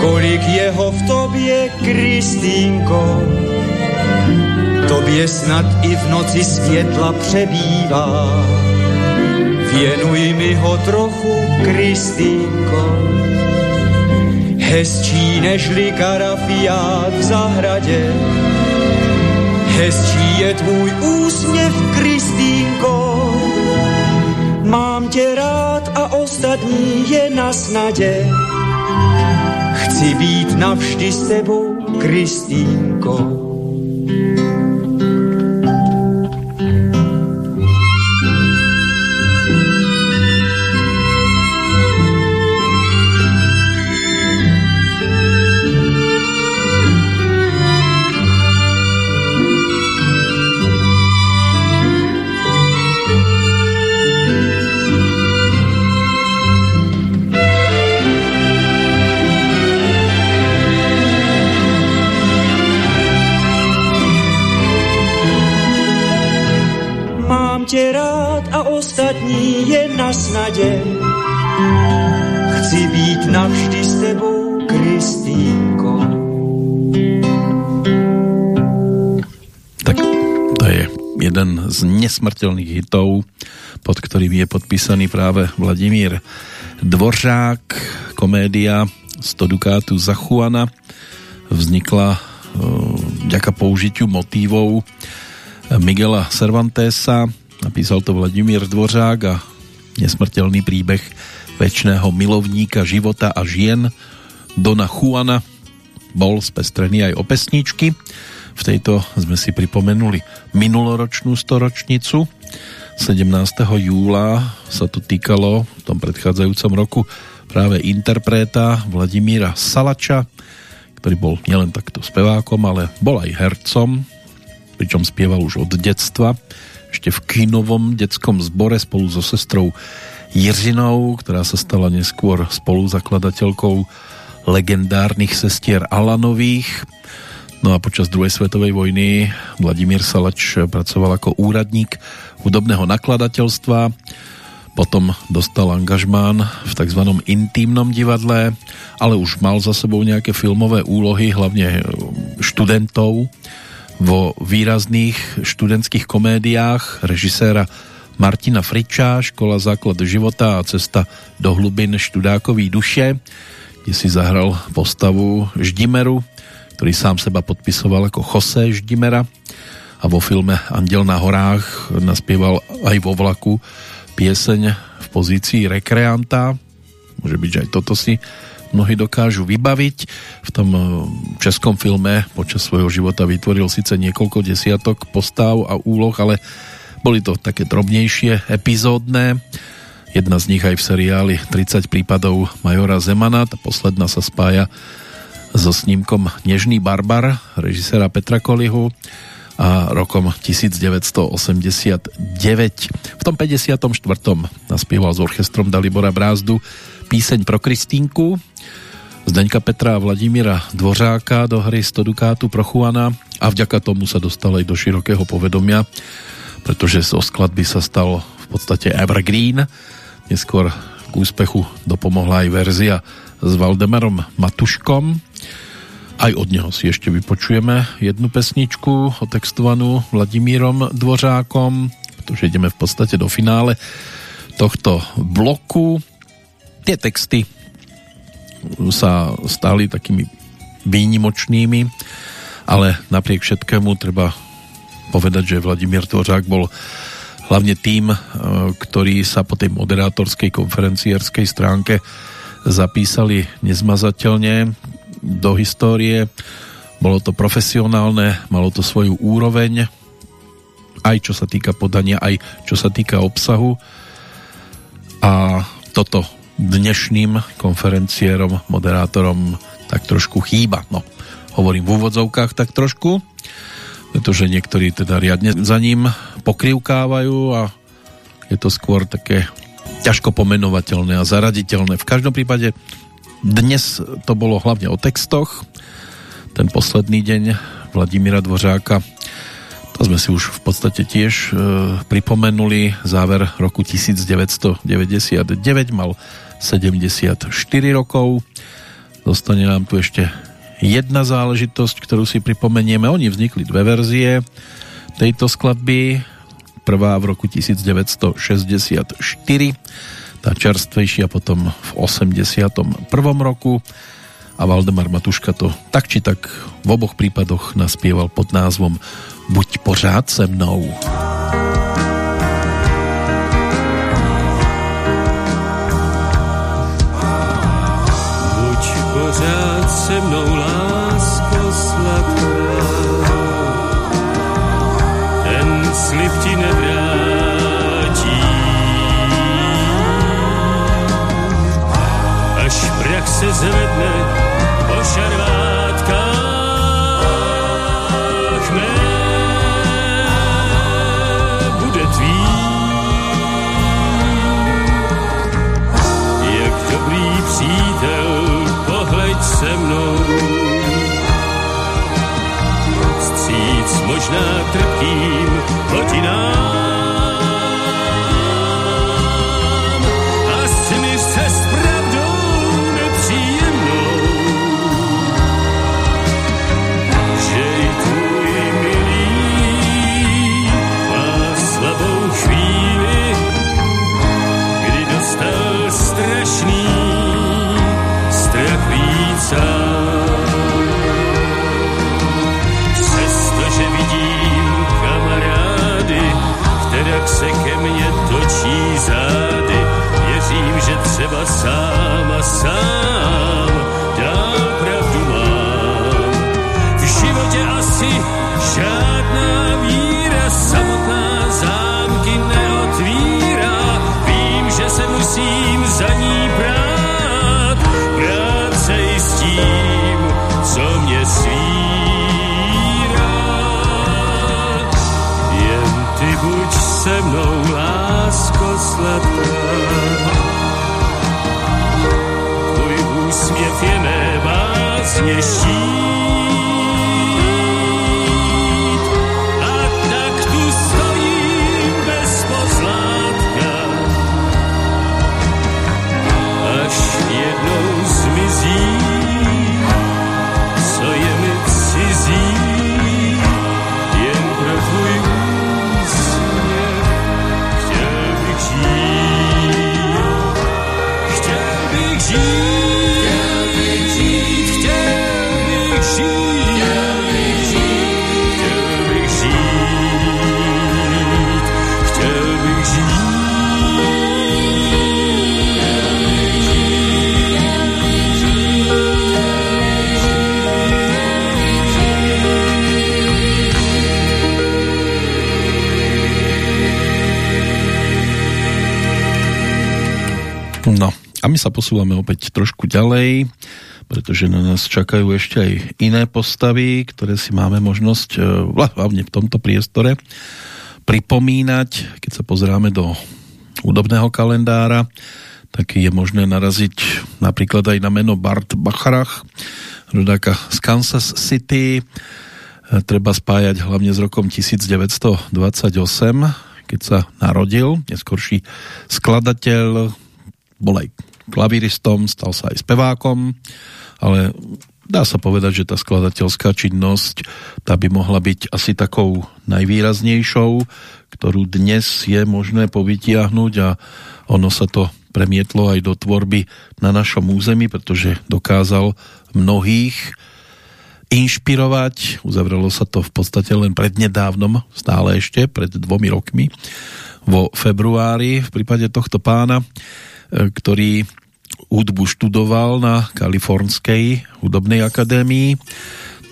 kolik jeho v tobě, Kristýnko. Tobě snad i v noci světla přebývá. Věnuj mi ho trochu, Kristýnko. Hezčí nežli karafiát v zahradě. Hezčí je tvůj úsměv, Kristýnko. Mám tě rád a ostatní je na snadě Chci být navždy s tebou, Kristýnko.
Z nesmrtelných hitov, pod ktorým je podpísaný práve Vladimír Dvořák, komédia 100 dukátu za Juana vznikla uh, vďaka použitiu motívov Miguela Cervantesa Napísal to Vladimír Dvořák a nesmrtelný príbeh väčšného milovníka života a žien Dona Juana bol spestrený aj o pesničky. V tejto sme si pripomenuli minuloročnú storočnicu. 17. júla sa to týkalo v tom predchádzajúcom roku práve interpreta Vladimíra Salača, ktorý bol nielen takto spevákom, ale bol aj hercom, pričom spieval už od detstva ešte v kinovom detskom zbore spolu so sestrou Jiřinou, ktorá sa stala neskôr spoluzakladateľkou legendárnych sestier Alanových. No a počas druhej svetovej vojny Vladimír Salač pracoval ako úradník hudobného nakladateľstva, potom dostal angažmán v tzv. intímnom divadle, ale už mal za sebou nejaké filmové úlohy, hlavne študentov, vo výrazných študentských komédiách režiséra Martina Friča, Škola základ života a cesta do hlubin študákový duše, kde si zahral postavu Ždimeru, ktorý sám seba podpisoval ako Jose Ždimera a vo filme Andel na horách naspieval aj vo vlaku pieseň v pozícii rekreanta. Môže byť, že aj toto si mnohí dokážu vybaviť. V tom eh, českom filme počas svojho života vytvoril síce niekoľko desiatok postav a úloh, ale boli to také drobnejšie, epizódne. Jedna z nich aj v seriáli 30 prípadov Majora Zemana, tá posledná sa spája so snímkom Nežný barbar režisera Petra Kolihu a rokom 1989. V tom 54. naspieval s orchestrom Dalibora Brázdu píseň pro Kristínku Zdeňka Petra a Vladimíra Dvořáka do hry 100 dukátu pro Juana a vďaka tomu sa dostal aj do širokého povedomia, pretože zo skladby sa stal v podstate evergreen. Neskôr k úspechu dopomohla aj verzia s Valdemarom Matuškom. Aj od neho si ešte vypočujeme jednu pesničku otextovanú Vladimírom Dvořákom, pretože ideme v podstate do finále tohto bloku. Tie texty sa stali takými výnimočnými, ale napriek všetkému treba povedať, že Vladimír Tvořák bol hlavne tým, e, ktorý sa po tej moderátorskej konferencierskej stránke zapísali nezmazateľne do histórie. Bolo to profesionálne, malo to svoju úroveň, aj čo sa týka podania, aj čo sa týka obsahu. A toto dnešným konferenciérom, moderátorom tak trošku chýba. No, hovorím v úvodzovkách tak trošku, pretože niektorí teda riadne za ním pokrivkávajú a je to skôr také ťažko pomenovateľné a zaraditeľné. V každom prípade dnes to bolo hlavne o textoch. Ten posledný deň Vladimíra Dvořáka to sme si už v podstate tiež e, pripomenuli. Záver roku 1999 mal 74 rokov. Zostane nám tu ešte jedna záležitosť, ktorú si pripomenieme. Oni vznikli dve verzie tejto skladby. Prvá v roku 1964, tá čerstvejšia potom v 81. roku a Valdemar Matuška to tak či tak v oboch prípadoch naspieval pod názvom Buď pořád se mnou.
pořád se mnou, lásko,
se zvedne po šarvátkách mé, bude tvý. Jak dobrý přítel, pohleď se mnou. Vstříc možná trpkým se ke mně točí zády, věřím, že třeba sám a sám sladká. Tvůj úsměv je mé básně.
No a my sa posúvame opäť trošku ďalej, pretože na nás čakajú ešte aj iné postavy, ktoré si máme možnosť e, hlavne v tomto priestore pripomínať. Keď sa pozráme do hudobného kalendára, tak je možné naraziť napríklad aj na meno Bart Bacharach, rodáka z Kansas City. E, Treba spájať hlavne s rokom 1928, keď sa narodil, neskorší skladateľ, bol aj klavíristom, stal sa aj spevákom, ale dá sa povedať, že tá skladateľská činnosť tá by mohla byť asi takou najvýraznejšou, ktorú dnes je možné povytiahnuť a ono sa to premietlo aj do tvorby na našom území, pretože dokázal mnohých inšpirovať. Uzavrelo sa to v podstate len prednedávnom, stále ešte, pred dvomi rokmi, vo februári v prípade tohto pána, ktorý hudbu študoval na Kalifornskej hudobnej akadémii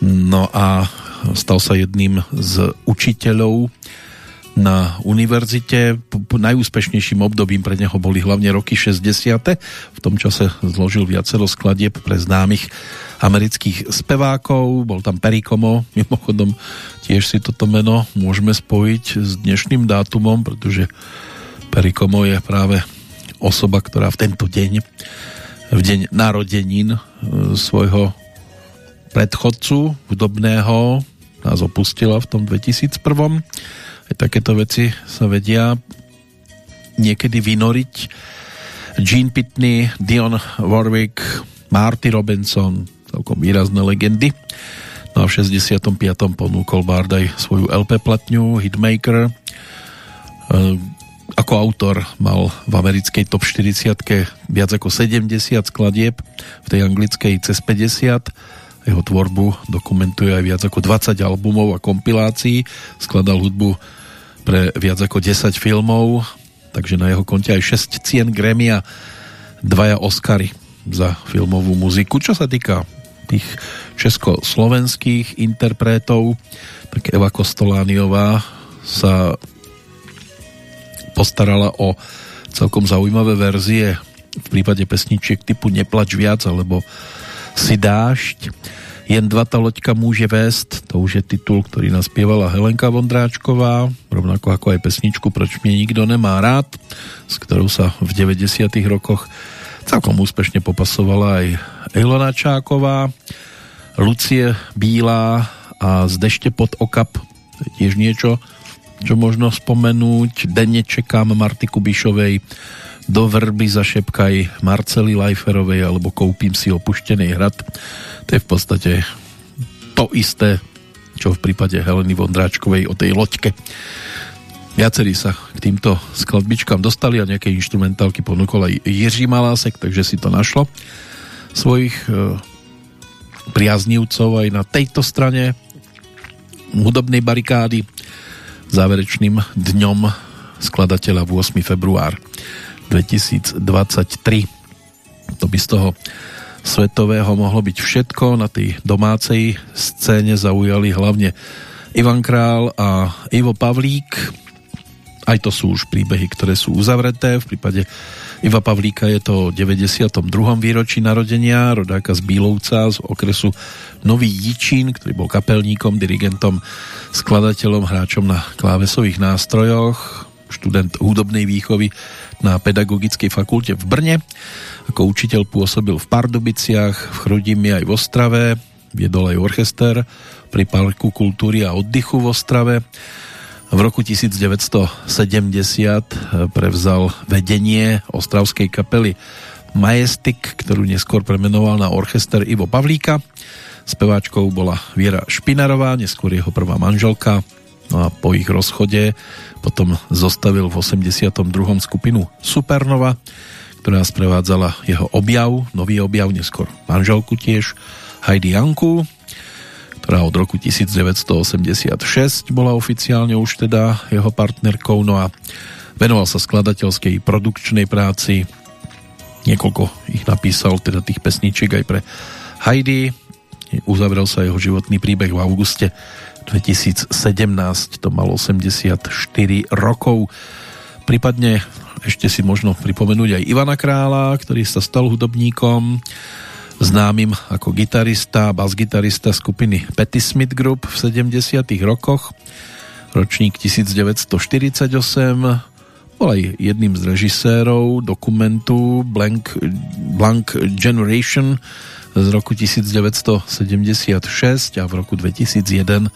no a stal sa jedným z učiteľov na univerzite. Najúspešnejším obdobím pre neho boli hlavne roky 60. V tom čase zložil viacero skladieb pre známych amerických spevákov. Bol tam Perikomo, mimochodom tiež si toto meno môžeme spojiť s dnešným dátumom, pretože Perikomo je práve osoba, ktorá v tento deň, v deň narodenín e, svojho predchodcu hudobného nás opustila v tom 2001. Aj takéto veci sa vedia niekedy vynoriť. Gene Pitney, Dion Warwick, Marty Robinson, celkom výrazné legendy. No a v 65. ponúkol Bard aj svoju LP platňu Hitmaker. Ako autor mal v americkej top 40 viac ako 70 skladieb, v tej anglickej cez 50 jeho tvorbu dokumentuje aj viac ako 20 albumov a kompilácií. Skladal hudbu pre viac ako 10 filmov, takže na jeho konte aj 6 cien Grammy dvaja Oscary za filmovú muziku. Čo sa týka tých československých interpretov, tak Eva Kostolániová sa postarala o celkom zaujímavé verzie. V prípade pesničiek typu Neplač viac alebo Si dášť. Jen dva ta loďka môže vést, to už je titul, ktorý naspievala Helenka Vondráčková, rovnako ako aj pesničku Proč mě nikdo nemá rád, s ktorou sa v 90 rokoch celkom úspešne popasovala aj Ilona Čáková, Lucie Bílá a Z dešte pod okap, tiež niečo, čo možno spomenúť. Denne čekám Marty Kubišovej, do vrby zašepkaj Marceli Lajferovej alebo koupím si opuštený hrad. To je v podstate to isté, čo v prípade Heleny Vondráčkovej o tej loďke. Viacerí sa k týmto skladbičkám dostali a nejaké instrumentálky ponúkol aj Jiří Malásek, takže si to našlo svojich e, priaznivcov aj na tejto strane hudobnej barikády záverečným dňom skladateľa v 8. február 2023. To by z toho svetového mohlo byť všetko. Na tej domácej scéne zaujali hlavne Ivan Král a Ivo Pavlík. Aj to sú už príbehy, ktoré sú uzavreté. V prípade Iva Pavlíka je to 92. výročí narodenia, rodáka z Bílovca z okresu Nový Jičín, ktorý bol kapelníkom, dirigentom, skladateľom, hráčom na klávesových nástrojoch, študent hudobnej výchovy na Pedagogickej fakulte v Brne. Ako učiteľ pôsobil v Pardubiciach, v Chrudimi aj v Ostrave, viedol aj orchester pri Parku kultúry a oddychu v Ostrave. V roku 1970 prevzal vedenie ostravskej kapely Majestic, ktorú neskôr premenoval na orchester Ivo Pavlíka. Speváčkou bola Viera Špinarová, neskôr jeho prvá manželka. No a po ich rozchode potom zostavil v 82. skupinu Supernova, ktorá sprevádzala jeho objav, nový objav, neskôr manželku tiež, Heidi Janku, ktorá od roku 1986 bola oficiálne už teda jeho partnerkou, no a venoval sa skladateľskej produkčnej práci, niekoľko ich napísal, teda tých pesničiek aj pre Heidi, uzavrel sa jeho životný príbeh v auguste 2017, to malo 84 rokov. Prípadne ešte si možno pripomenúť aj Ivana Krála, ktorý sa stal hudobníkom, známym ako gitarista, bas-gitarista skupiny Petty Smith Group v 70 rokoch, ročník 1948, bol aj jedným z režisérov dokumentu Blank, Blank Generation, z roku 1976 a v roku 2001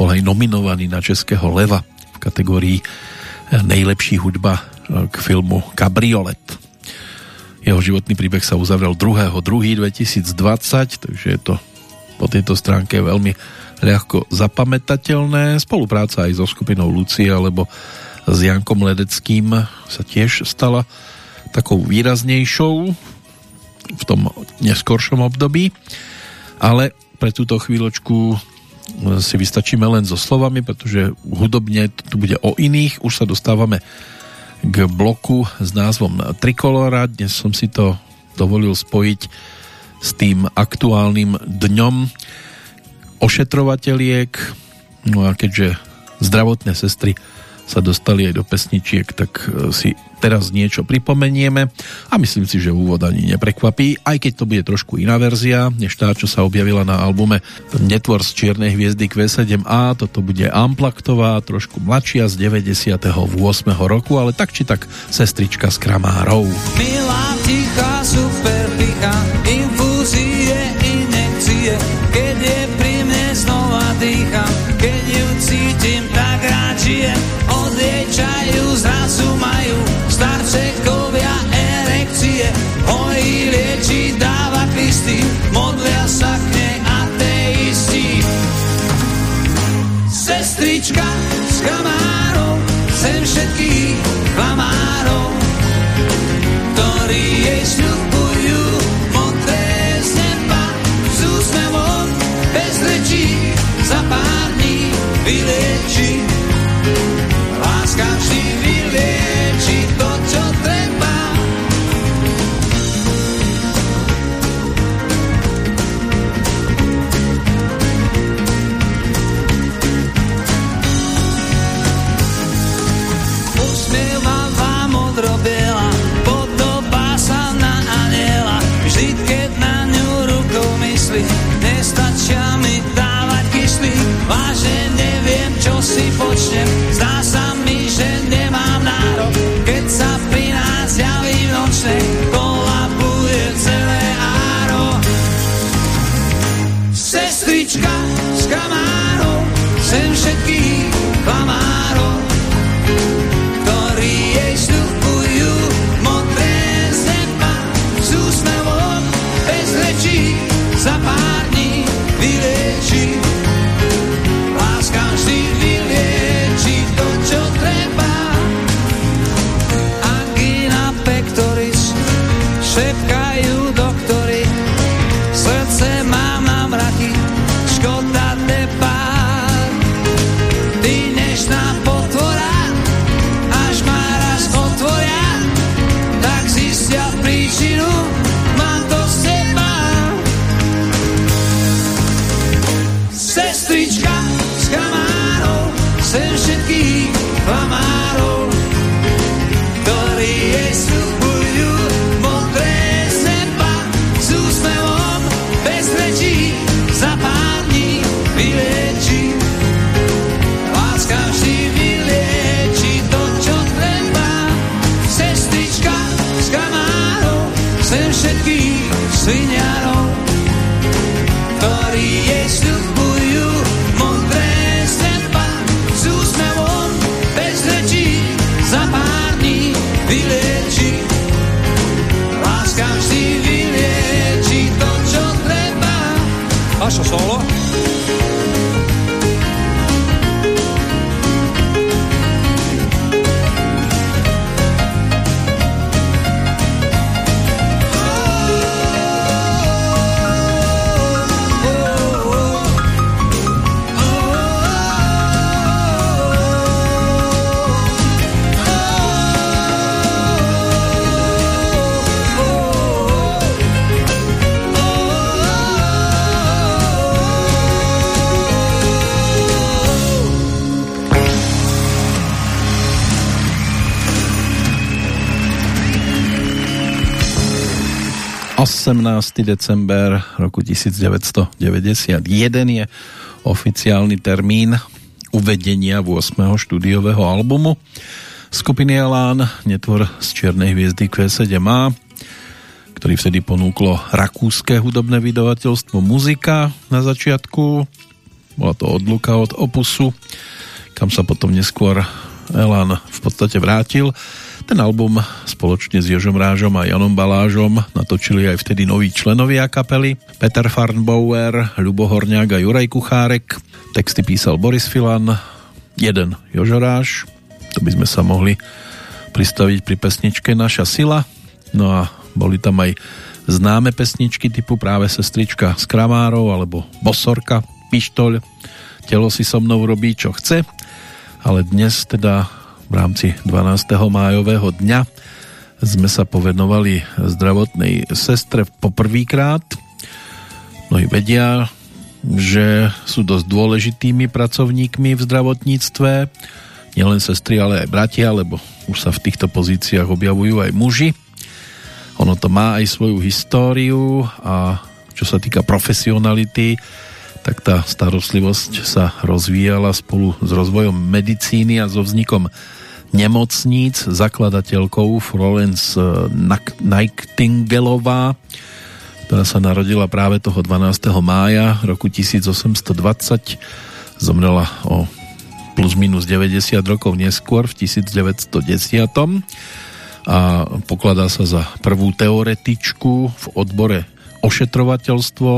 bol aj nominovaný na Českého leva v kategórii nejlepší hudba k filmu Cabriolet. Jeho životný príbeh sa uzavrel 2.2.2020, takže je to po tejto stránke veľmi ľahko zapamätateľné. Spolupráca aj so skupinou Lucie alebo s Jankom Ledeckým sa tiež stala takou výraznejšou v tom neskoršom období. Ale pre túto chvíľočku e, si vystačíme len so slovami, pretože hudobne tu bude o iných. Už sa dostávame k bloku s názvom Trikolora. Dnes som si to dovolil spojiť s tým aktuálnym dňom ošetrovateľiek. No a keďže zdravotné sestry sa dostali aj do pesničiek, tak e, si teraz niečo pripomenieme a myslím si, že úvod ani neprekvapí, aj keď to bude trošku iná verzia, než tá, čo sa objavila na albume Netvor z Čiernej hviezdy Q7A, toto bude Amplaktová, trošku mladšia z 98. roku, ale tak či tak sestrička z Kramárov.
Milá, tichá, super tichá, infúzie, inekcie, keď je pri mne znova dýcham, keď ju cítim, tak rád starčekovia erekcie. Hojí, lieči, dáva Kristy, modlia sa k nej ateisti. Sestrička s kamárov, sem všetkých
...18. december roku 1991 je oficiálny termín uvedenia 8. štúdiového albumu skupiny Elán Netvor z Čiernej hviezdy Q7A ktorý vtedy ponúklo rakúske hudobné vydavateľstvo Muzika na začiatku bola to odluka od Opusu kam sa potom neskôr Elán v podstate vrátil ten album spoločne s Jožom Rážom a Janom Balážom natočili aj vtedy noví členovia kapely Peter Farnbauer, Ľubo Horňák a Juraj Kuchárek. Texty písal Boris Filan, jeden Jožo Ráž. To by sme sa mohli pristaviť pri pesničke Naša sila. No a boli tam aj známe pesničky typu práve Sestrička z Kramárov alebo Bosorka, Pištoľ, Telo si so mnou robí, čo chce. Ale dnes teda v rámci 12. májového dňa sme sa povenovali zdravotnej sestre poprvýkrát. Mnohí vedia, že sú dosť dôležitými pracovníkmi v zdravotníctve. Nielen sestry, ale aj bratia, lebo už sa v týchto pozíciách objavujú aj muži. Ono to má aj svoju históriu a čo sa týka profesionality, tak tá starostlivosť sa rozvíjala spolu s rozvojom medicíny a so vznikom nemocníc zakladateľkou Florence Nightingaleová, ktorá sa narodila práve toho 12. mája roku 1820, zomrela o plus minus 90 rokov neskôr v 1910 a pokladá sa za prvú teoretičku v odbore ošetrovateľstvo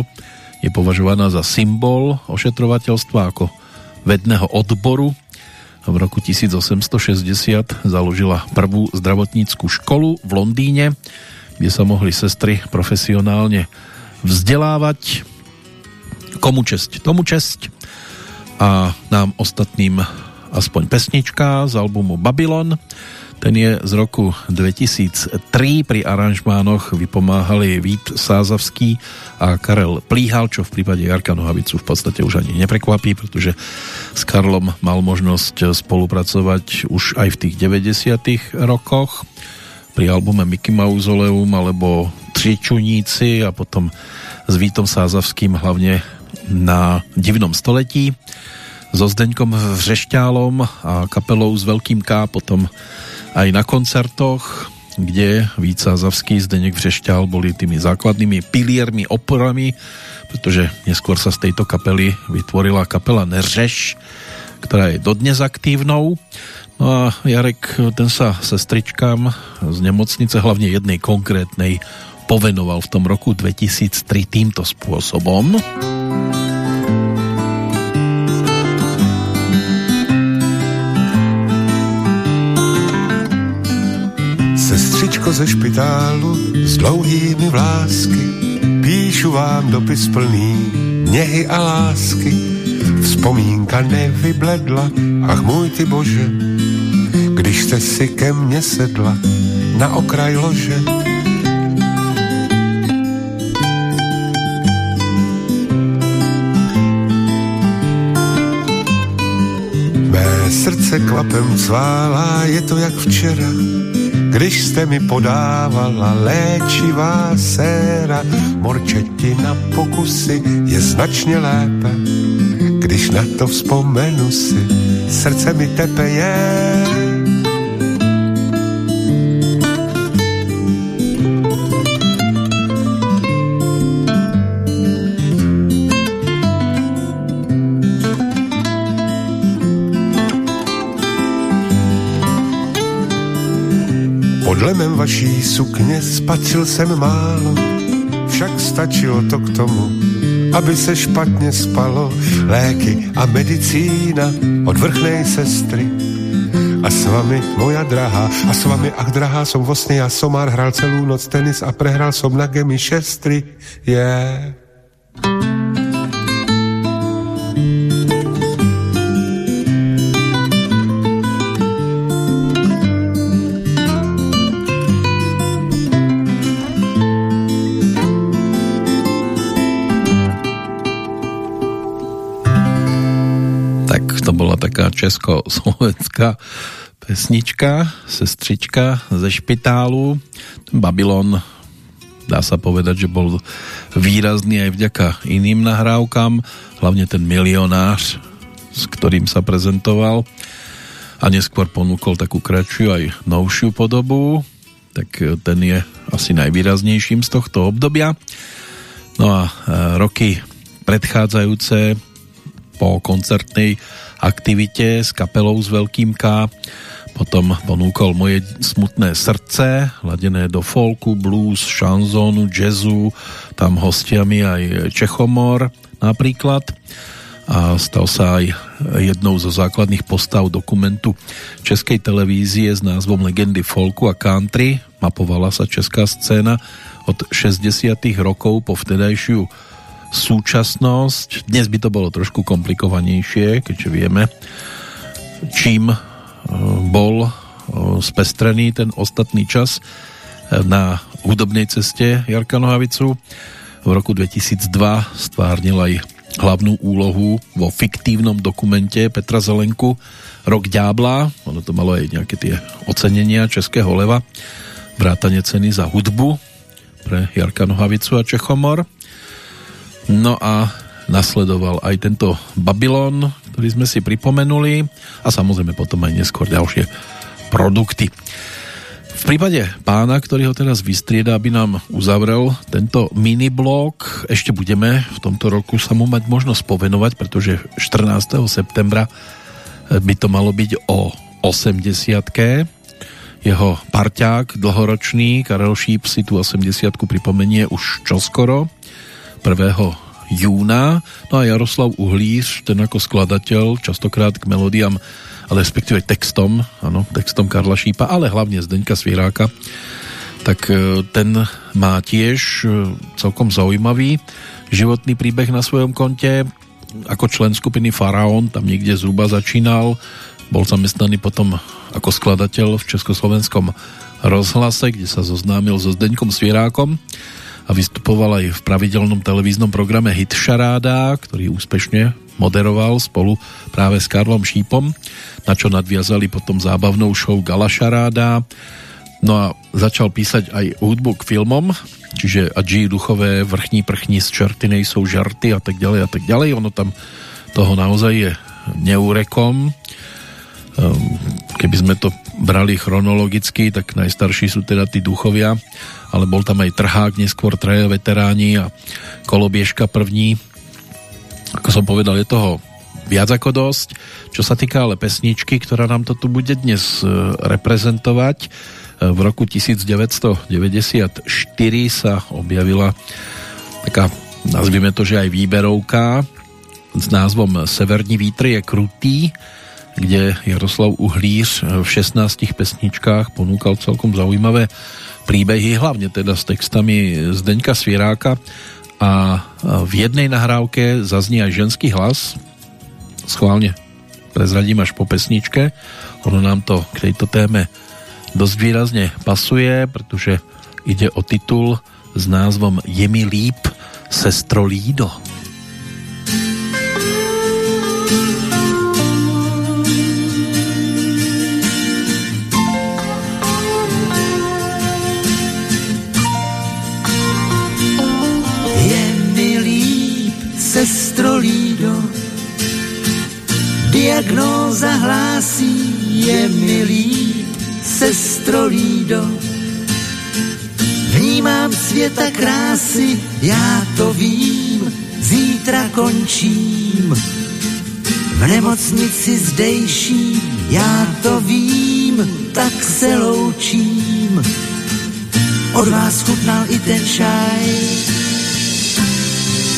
je považovaná za symbol ošetrovateľstva ako vedného odboru v roku 1860 založila prvú zdravotníckú školu v Londýne, kde sa mohli sestry profesionálne vzdelávať. Komu česť, tomu česť. A nám ostatným aspoň pesnička z albumu Babylon. Ten je z roku 2003. Pri aranžmánoch vypomáhali Vít Sázavský a Karel Plíhal, čo v prípade Jarka Nohavicu v podstate už ani neprekvapí, pretože s Karlom mal možnosť spolupracovať už aj v tých 90. rokoch pri albume Mickey Mausoleum alebo Tričuníci a potom s Vítom Sázavským hlavne na Divnom století so Zdeňkom Vřešťálom a kapelou s Veľkým K potom aj na koncertoch, kde Vít Sázavský, Zdeněk Vřešťál boli tými základnými piliermi, oporami, pretože neskôr sa z tejto kapely vytvorila kapela Neřeš, ktorá je dodnes aktívnou. No a Jarek, ten sa sestričkám z nemocnice, hlavne jednej konkrétnej, povenoval v tom roku 2003 týmto spôsobom.
Sestřičko ze špitálu s dlouhými vlásky, píšu vám dopis plný něhy a lásky. Vzpomínka nevybledla, ach můj ty bože, když jste si ke mně sedla na okraj lože. Mé srdce klapem cválá, je to jak včera, když jste mi podávala léčivá séra, morčetina pokusy je značně lépe. Když na to vzpomenu si, srdce mi tepeje. Pod lemem vaší sukně spatřil jsem málo, však stačilo to k tomu, aby se špatně spalo. Léky a medicína od vrchnej sestry. A s vami, moja drahá, a s vami, ach drahá, som vlastne ja somár, hral celú noc tenis a prehral som na gemi šestry. Yeah.
Bola taká česko-slovenská pesnička, sestřička ze špitálu. Babylon, dá sa povedať, že bol výrazný aj vďaka iným nahrávkam, hlavne ten milionář, s ktorým sa prezentoval a neskôr ponúkol takú kratšiu aj novšiu podobu, tak ten je asi najvýraznejším z tohto obdobia. No a e, roky predchádzajúce po koncertnej aktivite s kapelou s Veľkým K. Potom ponúkol moje smutné srdce, ladené do folku, blues, šanzónu, jazzu, tam hostiami aj Čechomor napríklad. A stal sa aj jednou zo základných postav dokumentu Českej televízie s názvom Legendy folku a country. Mapovala sa česká scéna od 60 rokov po vtedajšiu súčasnosť. Dnes by to bolo trošku komplikovanejšie, keďže vieme, čím e, bol e, spestrený ten ostatný čas e, na hudobnej ceste Jarka Nohavicu. V roku 2002 stvárnil aj hlavnú úlohu vo fiktívnom dokumente Petra Zelenku Rok ďábla. Ono to malo aj nejaké tie ocenenia Českého leva. Vrátanie ceny za hudbu pre Jarka Nohavicu a Čechomor. No a nasledoval aj tento Babylon, ktorý sme si pripomenuli a samozrejme potom aj neskôr ďalšie produkty. V prípade pána, ktorý ho teraz vystrieda, aby nám uzavrel tento miniblok, ešte budeme v tomto roku sa mu mať možnosť povenovať, pretože 14. septembra by to malo byť o 80 jeho parťák dlhoročný Karel Šíp si tú 80 pripomenie už čoskoro 1. júna. No a Jaroslav Uhlíř, ten ako skladateľ, častokrát k melódiám, ale respektíve textom, áno, textom Karla Šípa, ale hlavne Zdeňka Svieráka, tak e, ten má tiež e, celkom zaujímavý životný príbeh na svojom konte. Ako člen skupiny Faraón tam niekde zhruba začínal, bol zamestnaný potom ako skladateľ v Československom rozhlase, kde sa zoznámil so Zdeňkom Svierákom a vystupoval aj v pravidelnom televíznom programe Hit Šaráda, ktorý úspešne moderoval spolu práve s Karlom Šípom, na čo nadviazali potom zábavnou show Gala Šaráda. No a začal písať aj hudbu k filmom, čiže a G duchové vrchní prchní z čerty nejsou žarty a tak ďalej a tak ďalej. Ono tam toho naozaj je neúrekom. Ehm, keby sme to brali chronologicky, tak najstarší sú teda tí duchovia, ale bol tam aj Trhák, neskôr traja veteráni a Kolobiežka první. Ako som povedal, je toho viac ako dosť. Čo sa týka ale pesničky, ktorá nám to tu bude dnes e, reprezentovať, e, v roku 1994 sa objavila taká, nazvime to, že aj výberovka s názvom Severní vítry je krutý, kde Jaroslav Uhlíř v 16 pesničkách ponúkal celkom zaujímavé príbehy, hlavne teda s textami Zdeňka Svieráka a v jednej nahrávke zaznie aj ženský hlas. Schválne prezradím až po pesničke. Ono nám to k tejto téme dosť výrazne pasuje, pretože ide o titul s názvom Je mi líp, sestro Lído.
sestro Lído, diagnóza hlásí, je milý, sestro Lído. Vnímám světa krásy, já to vím, zítra končím. V nemocnici zdejší, já to vím, tak se loučím. Od vás chutnal i ten čaj.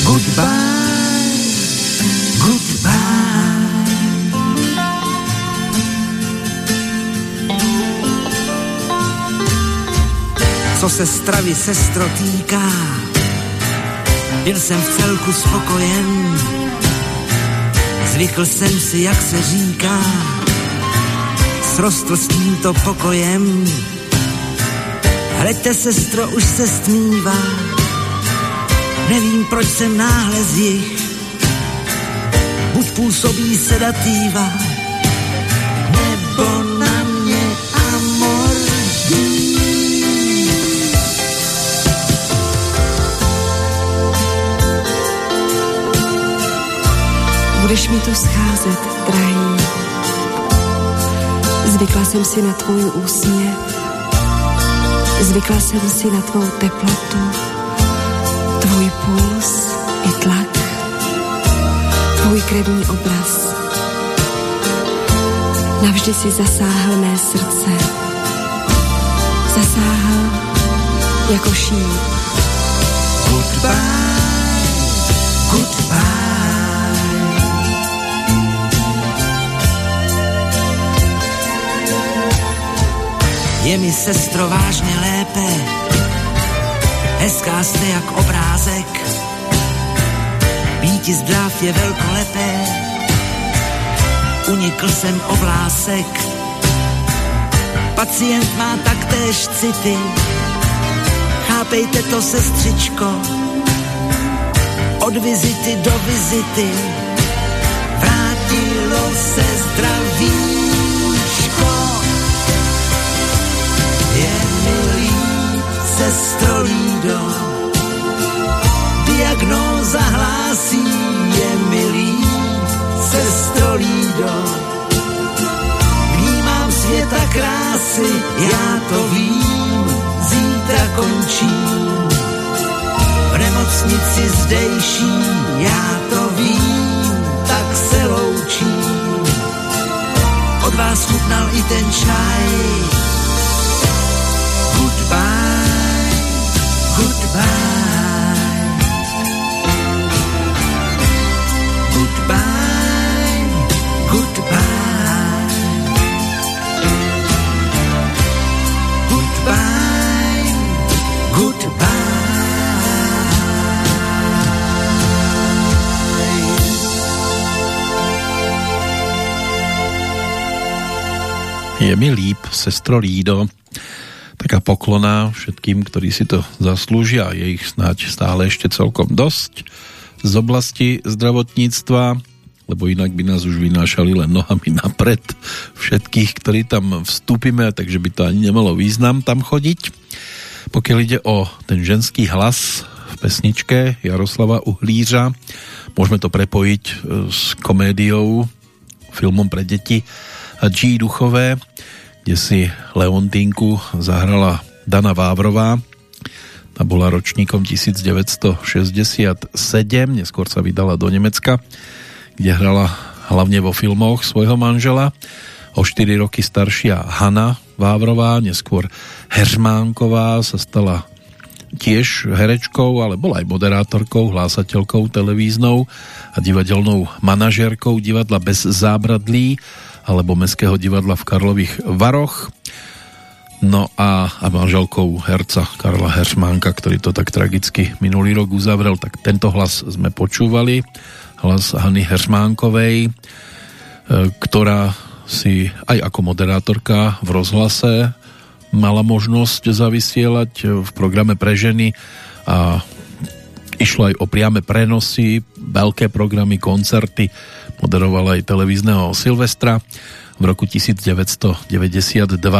Goodbye. Co se stravy sestro týká, byl jsem v celku spokojen. Zvykl jsem si, jak se říká, srostl s tímto pokojem. Hleďte, sestro, už se stmívá, nevím, proč jsem náhle z jich. Buď působí sedatíva,
Budeš mi tu scházet, drahý. Zvykla jsem si na tvůj úsměv, zvykla jsem si na tvou teplotu, tvůj puls i tlak tvůj krevní obraz. Navždy si zasáhl mé srdce. Zasáhl jako šíp.
Goodbye, Je mi sestro vážně lépe, hezká jste jak obrázek, Býti zdrav je velkolepé, unikl jsem oblásek. Pacient má taktéž city, chápejte to, sestřičko. Od vizity do vizity vrátilo se zdravíčko. Sestro Lído, diagnóza hlásí, je milý, sestro Lído. Vnímám světa krásy, já to vím, zítra končím. V nemocnici zdejší, já to vím, tak se loučím. Od vás chutnal i ten čaj.
Je mi líp, sestro Lído. Taká poklona všetkým, ktorí si to zaslúžia. Je ich snáď stále ešte celkom dosť z oblasti zdravotníctva, lebo inak by nás už vynášali len nohami napred všetkých, ktorí tam vstúpime, takže by to ani nemalo význam tam chodiť. Pokiaľ ide o ten ženský hlas v pesničke Jaroslava Uhlířa, môžeme to prepojiť e, s komédiou, filmom pre deti G. Duchové, kde si Leontínku zahrala Dana Vávrová. Tá bola ročníkom 1967, neskôr sa vydala do Nemecka, kde hrala hlavne vo filmoch svojho manžela. O 4 roky staršia Hanna Vávrová, neskôr Heřmánková sa stala tiež herečkou, ale bola aj moderátorkou, hlásateľkou televíznou a divadelnou manažérkou divadla Bez zábradlí alebo Mestského divadla v Karlových Varoch. No a, a manželkou herca Karla Heršmánka, ktorý to tak tragicky minulý rok uzavrel, tak tento hlas sme počúvali. Hlas Hany Heršmánkovej, e, ktorá si aj ako moderátorka v rozhlase mala možnosť zavysielať v programe pre ženy a išlo aj o priame prenosy, veľké programy, koncerty Moderovala aj televízneho Silvestra. V roku 1992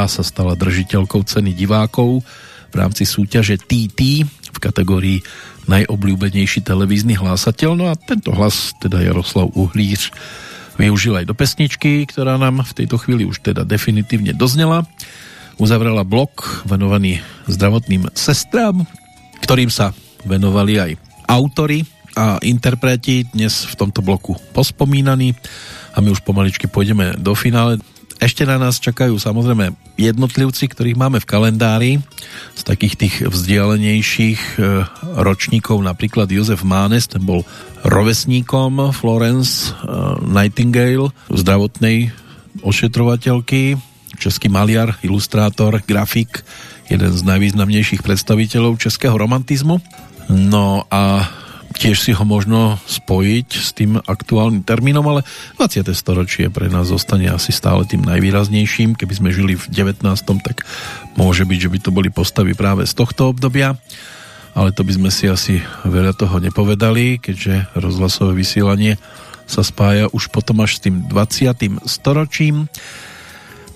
sa stala držiteľkou ceny divákov v rámci súťaže TT v kategórii najobľúbenejší televízny hlásateľ. No a tento hlas, teda Jaroslav Uhlíř, využil aj do pesničky, ktorá nám v tejto chvíli už teda definitívne doznela. Uzavrela blok venovaný zdravotným sestrám, ktorým sa venovali aj autory a interpreti dnes v tomto bloku pospomínaní a my už pomaličky pôjdeme do finále. Ešte na nás čakajú samozrejme jednotlivci, ktorých máme v kalendári z takých tých vzdialenejších e, ročníkov, napríklad Jozef Mánes, ten bol rovesníkom Florence e, Nightingale, zdravotnej ošetrovateľky, český maliar, ilustrátor, grafik, jeden z najvýznamnejších predstaviteľov českého romantizmu. No a tiež si ho možno spojiť s tým aktuálnym termínom, ale 20. storočie pre nás zostane asi stále tým najvýraznejším. Keby sme žili v 19. tak môže byť, že by to boli postavy práve z tohto obdobia, ale to by sme si asi veľa toho nepovedali, keďže rozhlasové vysielanie sa spája už potom až s tým 20. storočím.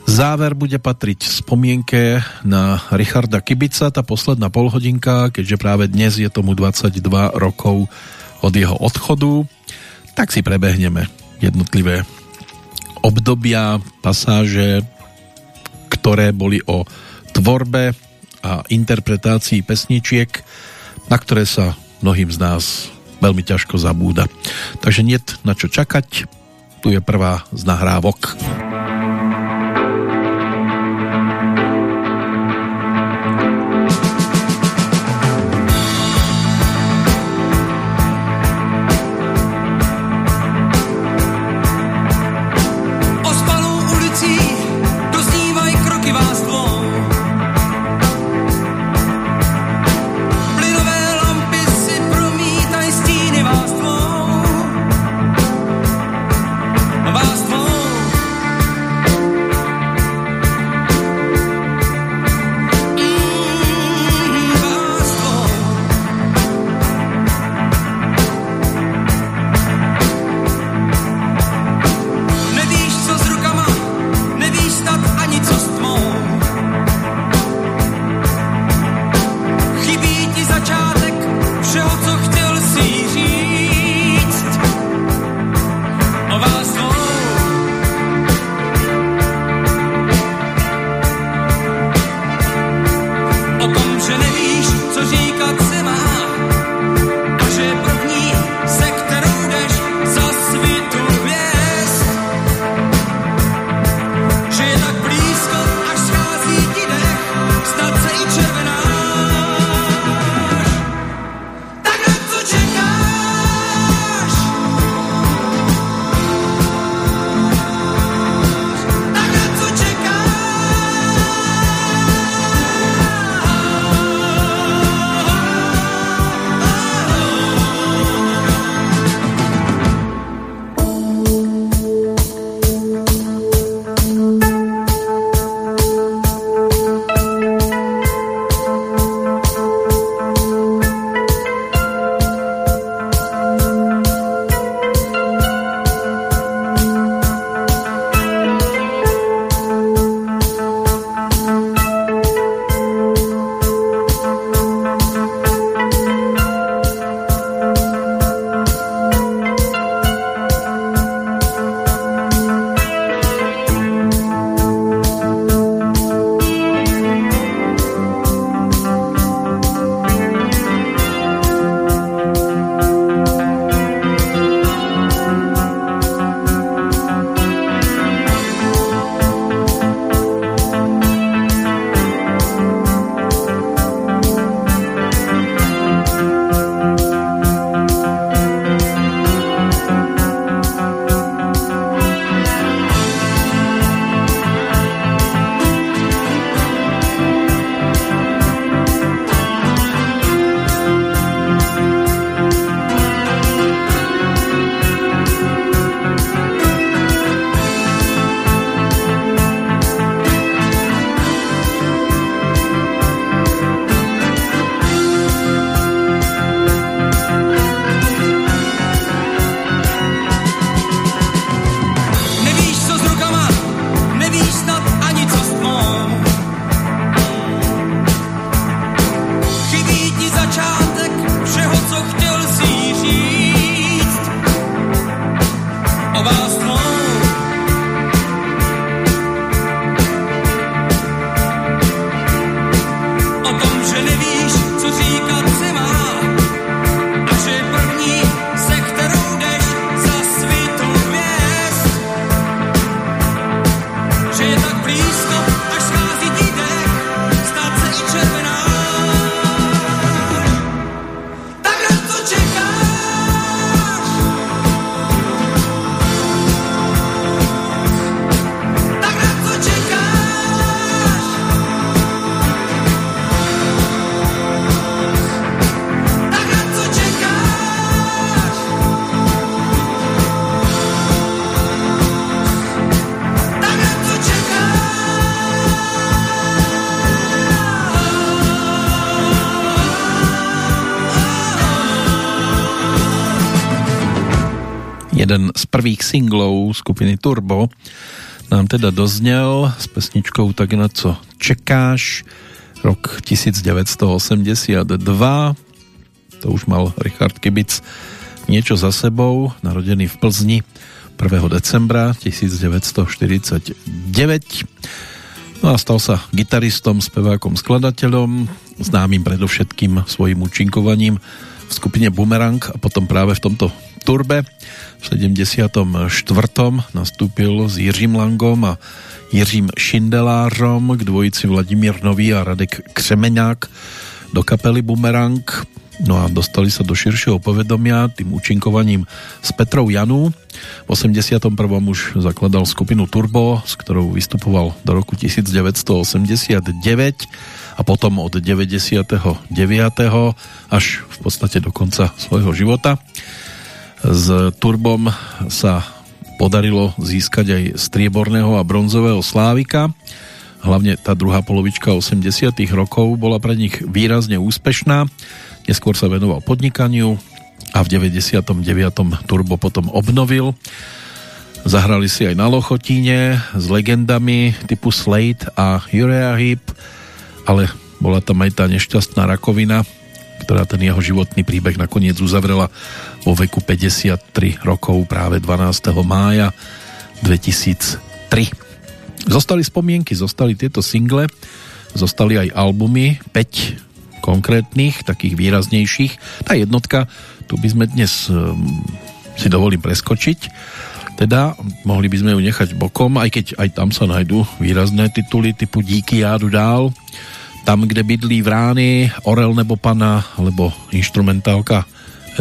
Záver bude patriť spomienke na Richarda Kibica, tá posledná polhodinka, keďže práve dnes je tomu 22 rokov od jeho odchodu, tak si prebehneme jednotlivé obdobia, pasáže, ktoré boli o tvorbe a interpretácii pesničiek, na ktoré sa mnohým z nás veľmi ťažko zabúda. Takže nie na čo čakať, tu je prvá z nahrávok. Prvých singlov skupiny Turbo nám teda doznel s pesničkou Tak na co čekáš rok 1982 to už mal Richard Kibic niečo za sebou narodený v Plzni 1. decembra 1949 no a stal sa gitaristom, spevákom, skladateľom známym predovšetkým svojim účinkovaním v skupine Boomerang a potom práve v tomto turbe 74. nastúpil s Jiřím Langom a Jiřím Šindelářom k dvojici Vladimír Nový a Radek Křemeňák do kapely Bumerang. No a dostali sa do širšieho povedomia tým účinkovaním s Petrou Janu. V 81. už zakladal skupinu Turbo, s ktorou vystupoval do roku 1989 a potom od 99. až v podstate do konca svojho života. S Turbom sa podarilo získať aj strieborného a bronzového slávika. Hlavne tá druhá polovička 80 rokov bola pre nich výrazne úspešná. Neskôr sa venoval podnikaniu a v 99. Turbo potom obnovil. Zahrali si aj na Lochotíne s legendami typu Slate a Uriah Heep, ale bola tam aj tá nešťastná rakovina, ktorá ten jeho životný príbeh nakoniec uzavrela vo veku 53 rokov práve 12. mája 2003. Zostali spomienky, zostali tieto single, zostali aj albumy, 5 konkrétnych, takých výraznejších. Tá jednotka, tu by sme dnes um, si dovolím preskočiť, teda mohli by sme ju nechať bokom, aj keď aj tam sa nájdú výrazné tituly typu Díky jádu dál, tam, kde bydlí vrány, Orel nebo Pana, alebo instrumentálka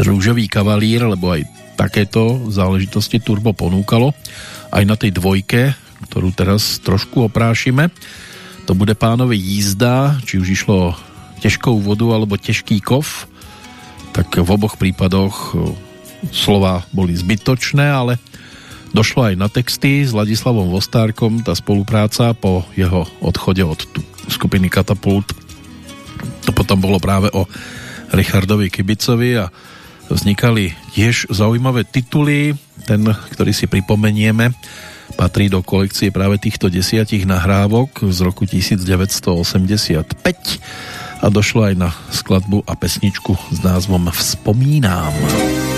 Rúžový kavalír, lebo aj takéto záležitosti Turbo ponúkalo. Aj na tej dvojke, ktorú teraz trošku oprášime, to bude pánovi jízda, či už išlo ťažkou vodu alebo ťažký kov, tak v oboch prípadoch e, slova boli zbytočné, ale došlo aj na texty s Ladislavom Vostárkom, tá spolupráca po jeho odchode od skupiny Katapult. To potom bolo práve o Richardovi Kibicovi a vznikali tiež zaujímavé tituly. Ten, ktorý si pripomenieme, patrí do kolekcie práve týchto desiatich nahrávok z roku 1985 a došlo aj na skladbu a pesničku s názvom Vzpomínám. Vzpomínám.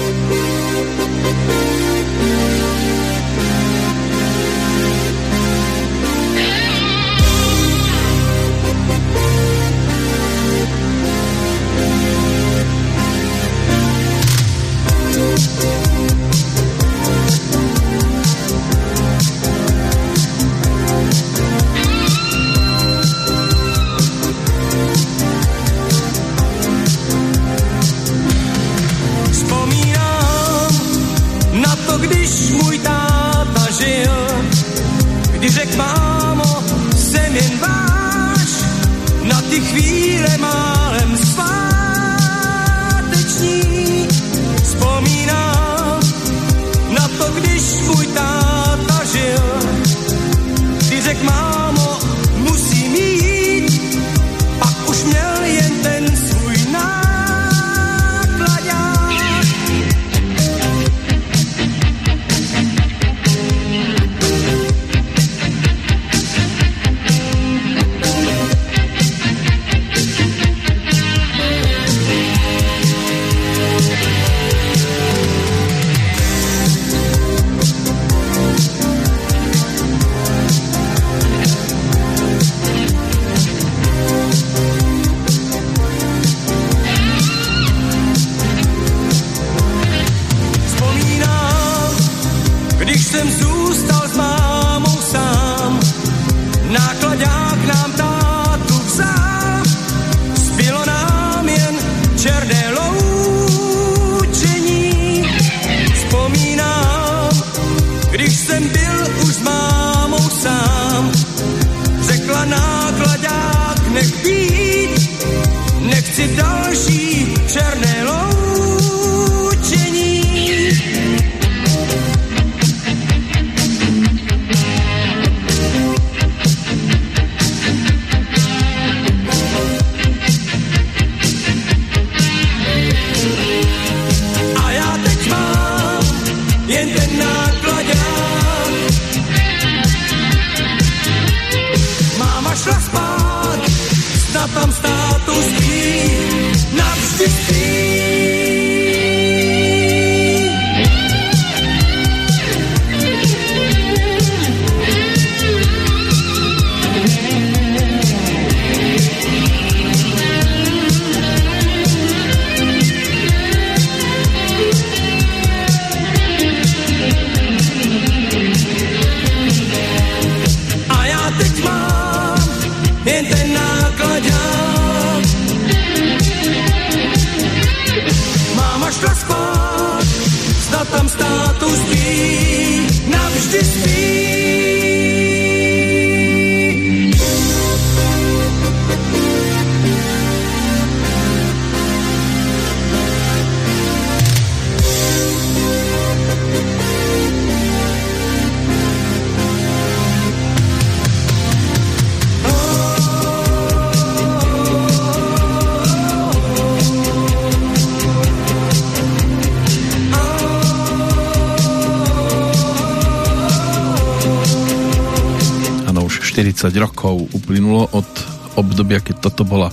30 rokov uplynulo od obdobia, keď toto bola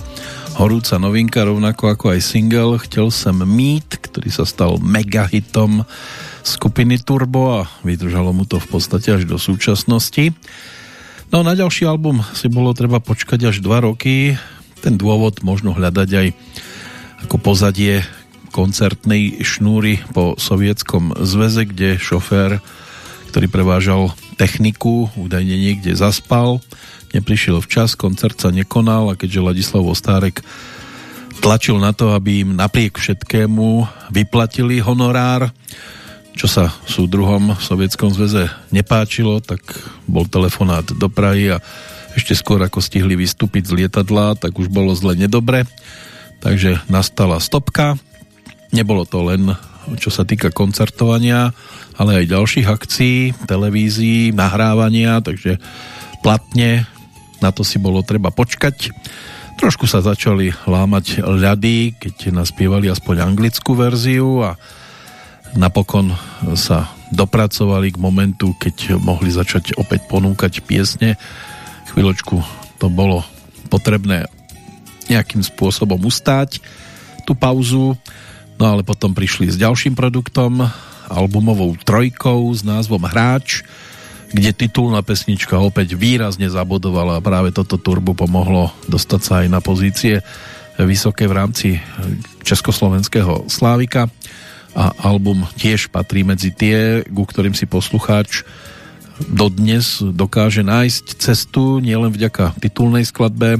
horúca novinka, rovnako ako aj single Chtěl som mít, ktorý sa stal megahitom skupiny Turbo a vydržalo mu to v podstate až do súčasnosti. No na ďalší album si bolo treba počkať až 2 roky, ten dôvod možno hľadať aj ako pozadie koncertnej šnúry po sovietskom zväze, kde šofér, ktorý prevážal techniku, údajne niekde zaspal, neprišiel včas, koncert sa nekonal a keďže Ladislav Ostárek tlačil na to, aby im napriek všetkému vyplatili honorár, čo sa súdruhom v Sovietskom zväze nepáčilo, tak bol telefonát do Prahy a ešte skôr ako stihli vystúpiť z lietadla, tak už bolo zle nedobre. Takže nastala stopka. Nebolo to len čo sa týka koncertovania, ale aj ďalších akcií, televízií, nahrávania, takže platne na to si bolo treba počkať. Trošku sa začali lámať ľady, keď naspievali aspoň anglickú verziu a napokon sa dopracovali k momentu, keď mohli začať opäť ponúkať piesne. Chvíľočku to bolo potrebné nejakým spôsobom ustáť tú pauzu, no ale potom prišli s ďalším produktom, albumovou trojkou s názvom Hráč, kde titulná pesnička opäť výrazne zabodovala a práve toto turbu pomohlo dostať sa aj na pozície vysoké v rámci československého Slávika. A album tiež patrí medzi tie, ku ktorým si poslucháč dodnes dokáže nájsť cestu nielen vďaka titulnej skladbe,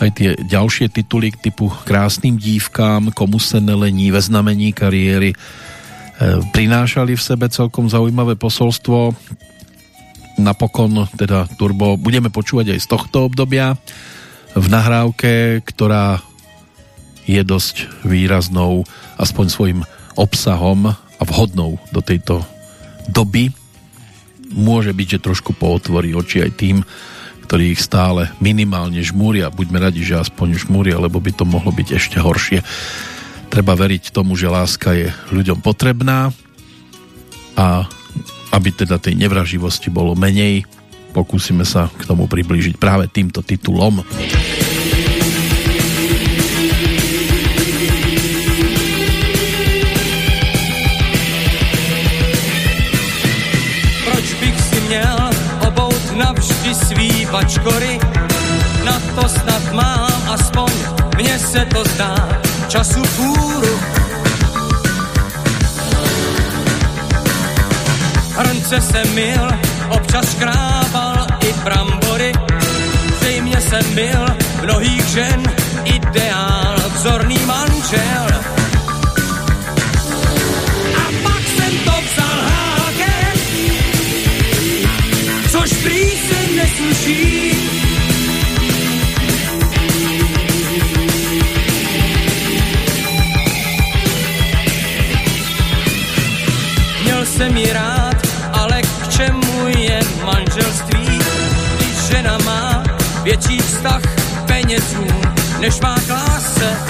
aj tie ďalšie tituly typu Krásnym dívkám, Komu se nelení, Ve znamení kariéry prinášali v sebe celkom zaujímavé posolstvo. Napokon teda Turbo budeme počúvať aj z tohto obdobia v nahrávke, ktorá je dosť výraznou aspoň svojim obsahom a vhodnou do tejto doby. Môže byť, že trošku pootvorí oči aj tým, ktorí ich stále minimálne žmúria. Buďme radi, že aspoň žmúria, lebo by to mohlo byť ešte horšie. Treba veriť tomu, že láska je ľuďom potrebná a aby teda tej nevraživosti bolo menej, pokúsime sa k tomu priblížiť práve týmto titulom.
Proč bych si navždy svý bačkory? Na to snad mám aspoň, mně se to zdá, času půru. Hrnce se mil, občas škrábal i brambory. Zřejmě jsem byl mnohých žen ideál, vzorný manžel. A pak jsem to vzal hákem, což prý se nesluší. Jsem ji rád, ale k čemu je manželství, když žena má větší vztah k penězům, než má k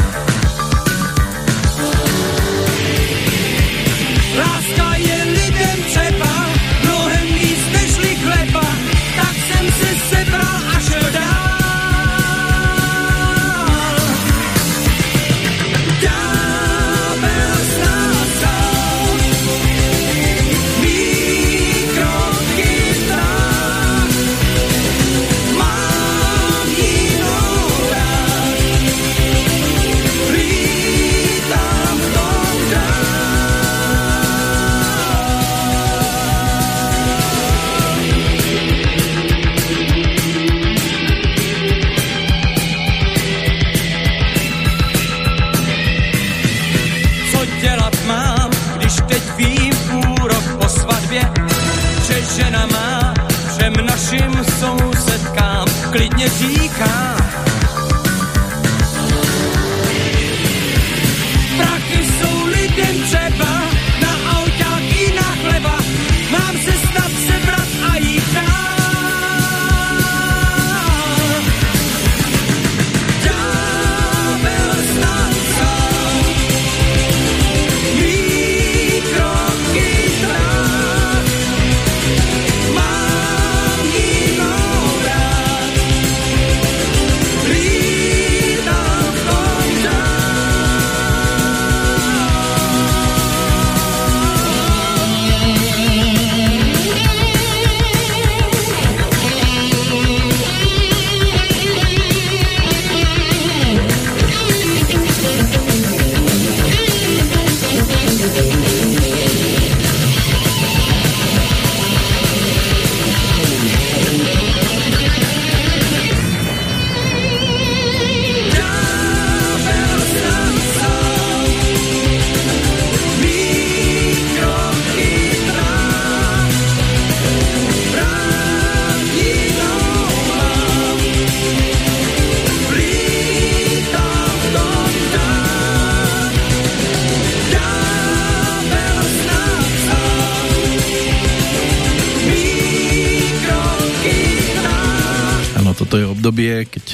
klidně říká.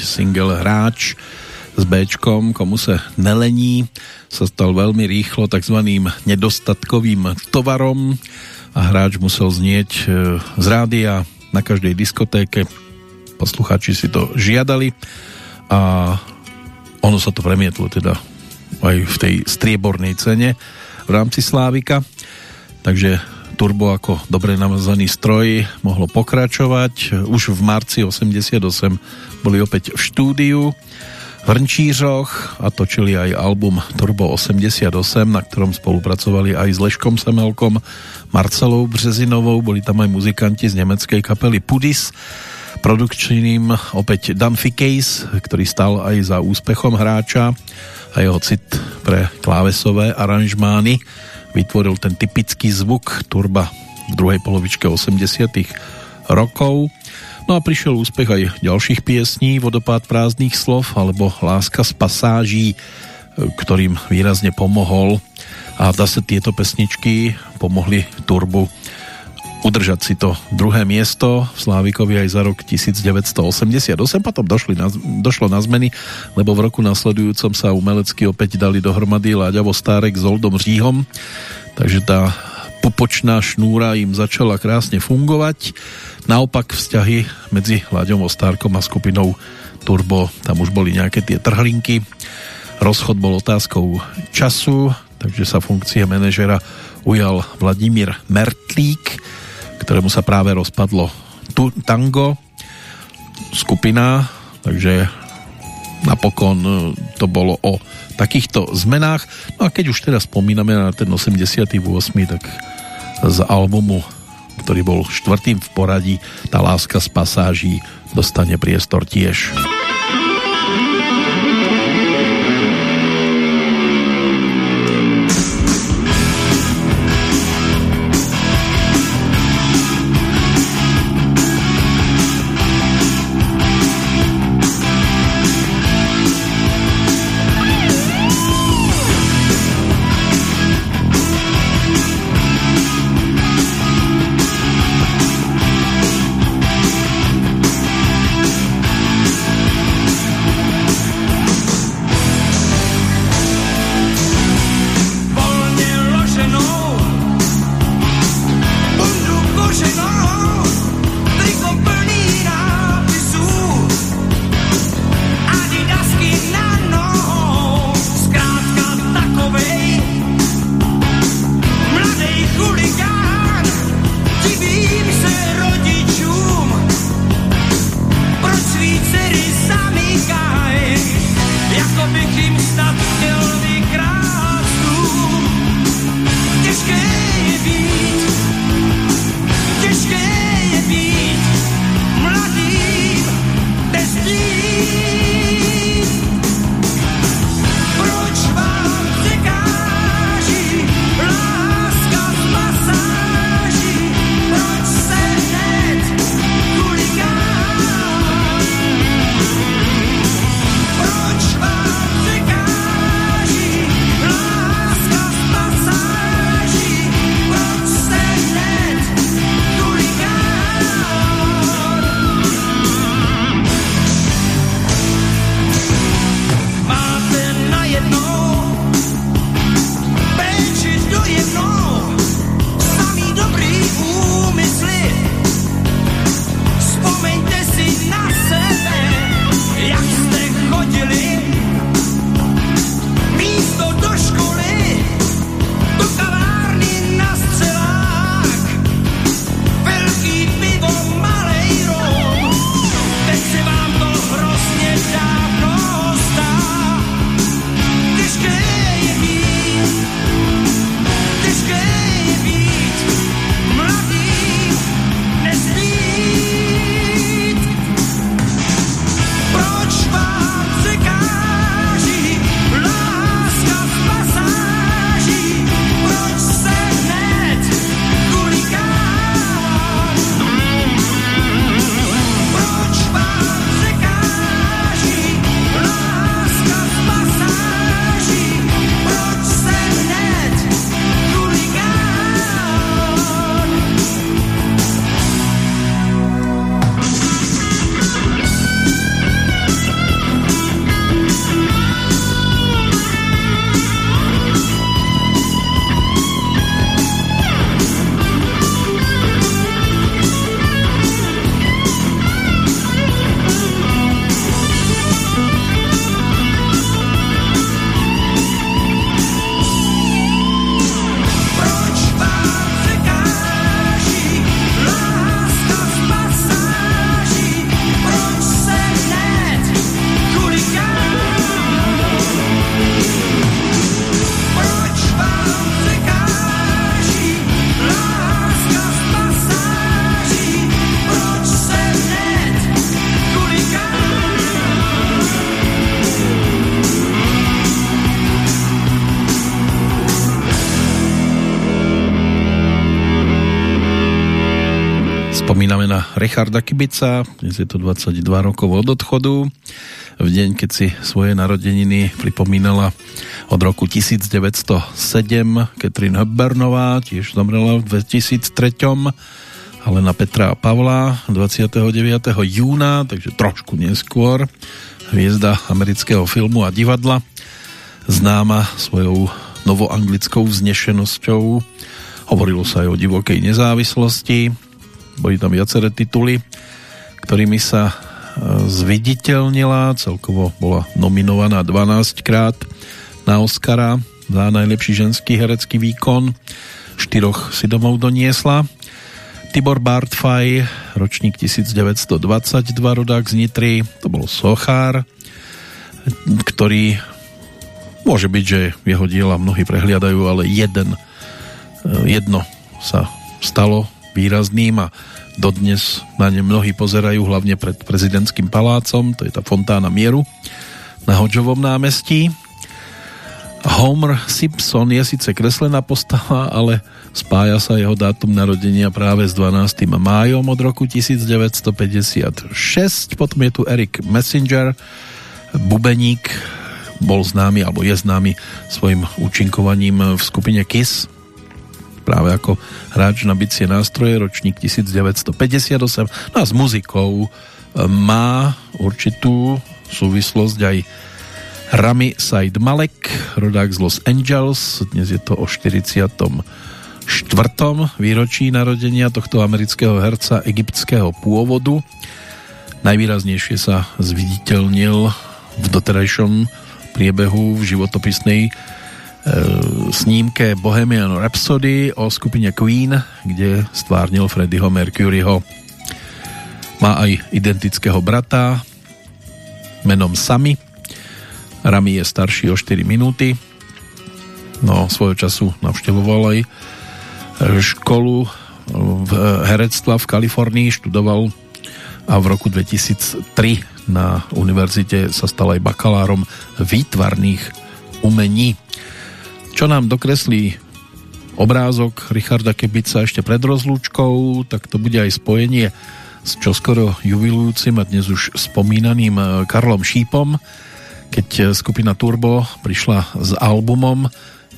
Single Hráč s Bčkom, komu sa nelení, sa stal veľmi rýchlo tzv. nedostatkovým tovarom a hráč musel znieť e, z rádia na každej diskotéke. Poslucháči si to žiadali a ono sa to premietlo teda aj v tej striebornej cene v rámci Slávika. Takže Turbo ako dobre namazaný stroj mohlo pokračovať. Už v marci 88 boli opäť v štúdiu v Hrnčířoch a točili aj album Turbo 88, na ktorom spolupracovali aj s Leškom Semelkom, Marcelou Březinovou, boli tam aj muzikanti z nemeckej kapely Pudis, produkčným opäť Dan Case, ktorý stal aj za úspechom hráča a jeho cit pre klávesové aranžmány vytvoril ten typický zvuk turba v druhej polovičke 80 rokov. No a prišiel úspech aj ďalších piesní Vodopád prázdnych slov alebo Láska z pasáží, ktorým výrazne pomohol a zase tieto pesničky pomohli Turbu udržať si to druhé miesto v Slávikovi aj za rok 1988. Potom došli na, došlo na zmeny, lebo v roku nasledujúcom sa umelecky opäť dali dohromady Láďavo Stárek s Oldom Říhom, takže tá pupočná šnúra im začala krásne fungovať. Naopak vzťahy medzi Láďom Ostárkom a skupinou Turbo, tam už boli nejaké tie trhlinky. Rozchod bol otázkou času, takže sa funkcie manažera ujal Vladimír Mertlík, ktorému sa práve rozpadlo tu, tango skupina, takže napokon e, to bolo o takýchto zmenách. No a keď už teraz spomíname na ten 88, tak z albumu, ktorý bol štvrtým v poradí, tá láska z pasáží dostane priestor tiež. Na Richarda Kibica, dnes je to 22 rokov od odchodu. V deň, keď si svoje narodeniny pripomínala od roku 1907 Katrin Hepbernová, tiež zomrela v 2003 ale na Petra a Pavla 29. júna, takže trošku neskôr hviezda amerického filmu a divadla známa svojou novoanglickou vznešenosťou hovorilo sa aj o divokej nezávislosti boli tam viaceré tituly, ktorými sa e, zviditeľnila, celkovo bola nominovaná 12 krát na Oscara za najlepší ženský herecký výkon, štyroch si domov doniesla. Tibor Bartfaj, ročník 1922, rodák z Nitry, to bol sochár, ktorý môže byť, že jeho diela mnohí prehliadajú, ale jeden, e, jedno sa stalo výrazným a dodnes na ne mnohí pozerajú hlavne pred prezidentským palácom, to je tá fontána mieru na Hodžovom námestí. Homer Simpson je síce kreslená postava, ale spája sa jeho dátum narodenia práve s 12. májom od roku 1956. Potom je tu Eric Messenger, bubeník, bol známy, alebo je známy svojim účinkovaním v skupine KISS, práve ako hráč na bicie nástroje, ročník 1958. No a s muzikou e, má určitú súvislosť aj Rami Said Malek, rodák z Los Angeles, dnes je to o 44. výročí narodenia tohto amerického herca egyptského pôvodu. Najvýraznejšie sa zviditeľnil v doterajšom priebehu v životopisnej snímke Bohemian Rhapsody o skupine Queen, kde stvárnil Freddieho Mercuryho. Má aj identického brata menom Sami. Rami je starší o 4 minúty. No, svojho času navštevoval aj školu v herectva v Kalifornii, študoval a v roku 2003 na univerzite sa stal aj bakalárom výtvarných umení. Čo nám dokreslí obrázok Richarda Kebica ešte pred rozlúčkou, tak to bude aj spojenie s čoskoro jubilujúcim a dnes už spomínaným eh, Karlom Šípom, keď eh, skupina Turbo prišla s albumom,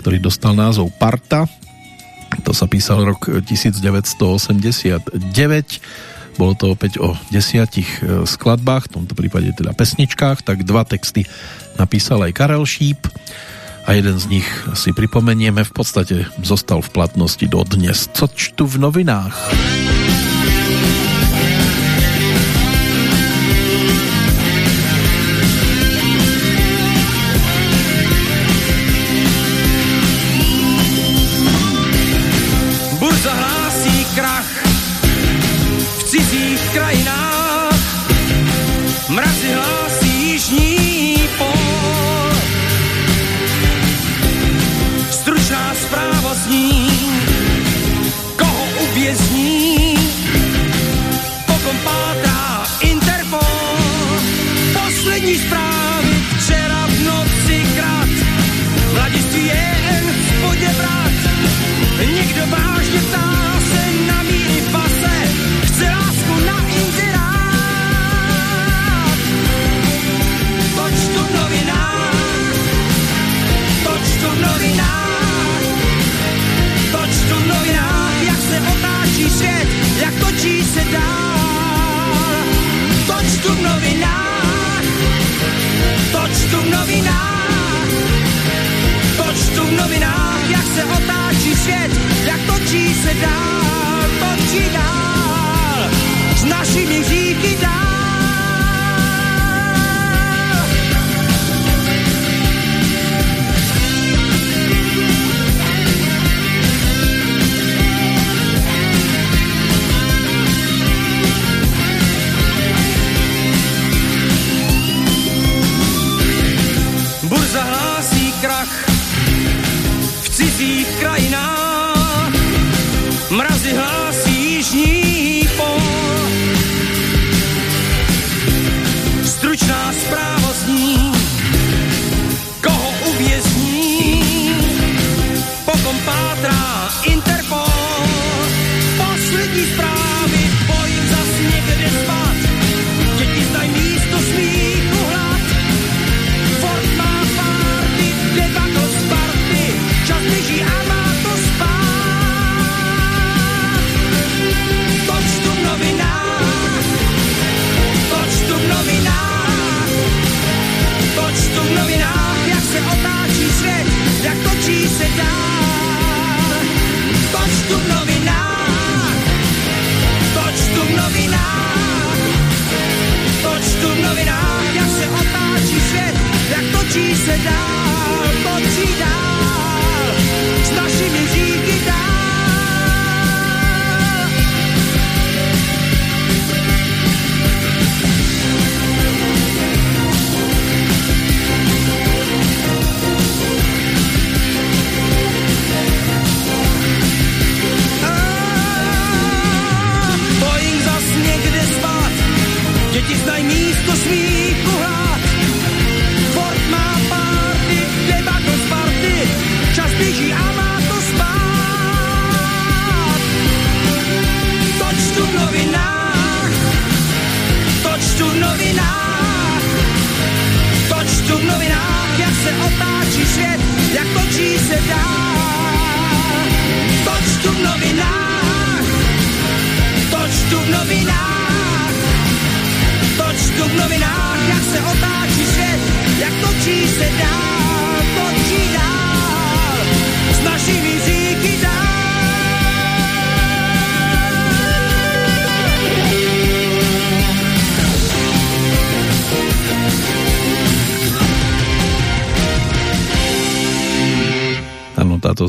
ktorý dostal názov Parta. To sa písal rok 1989. Bolo to opäť o desiatich eh, skladbách, v tomto prípade teda pesničkách, tak dva texty napísal aj Karel Šíp a jeden z nich si pripomenieme, v podstate zostal v platnosti dodnes. Co čtu v novinách?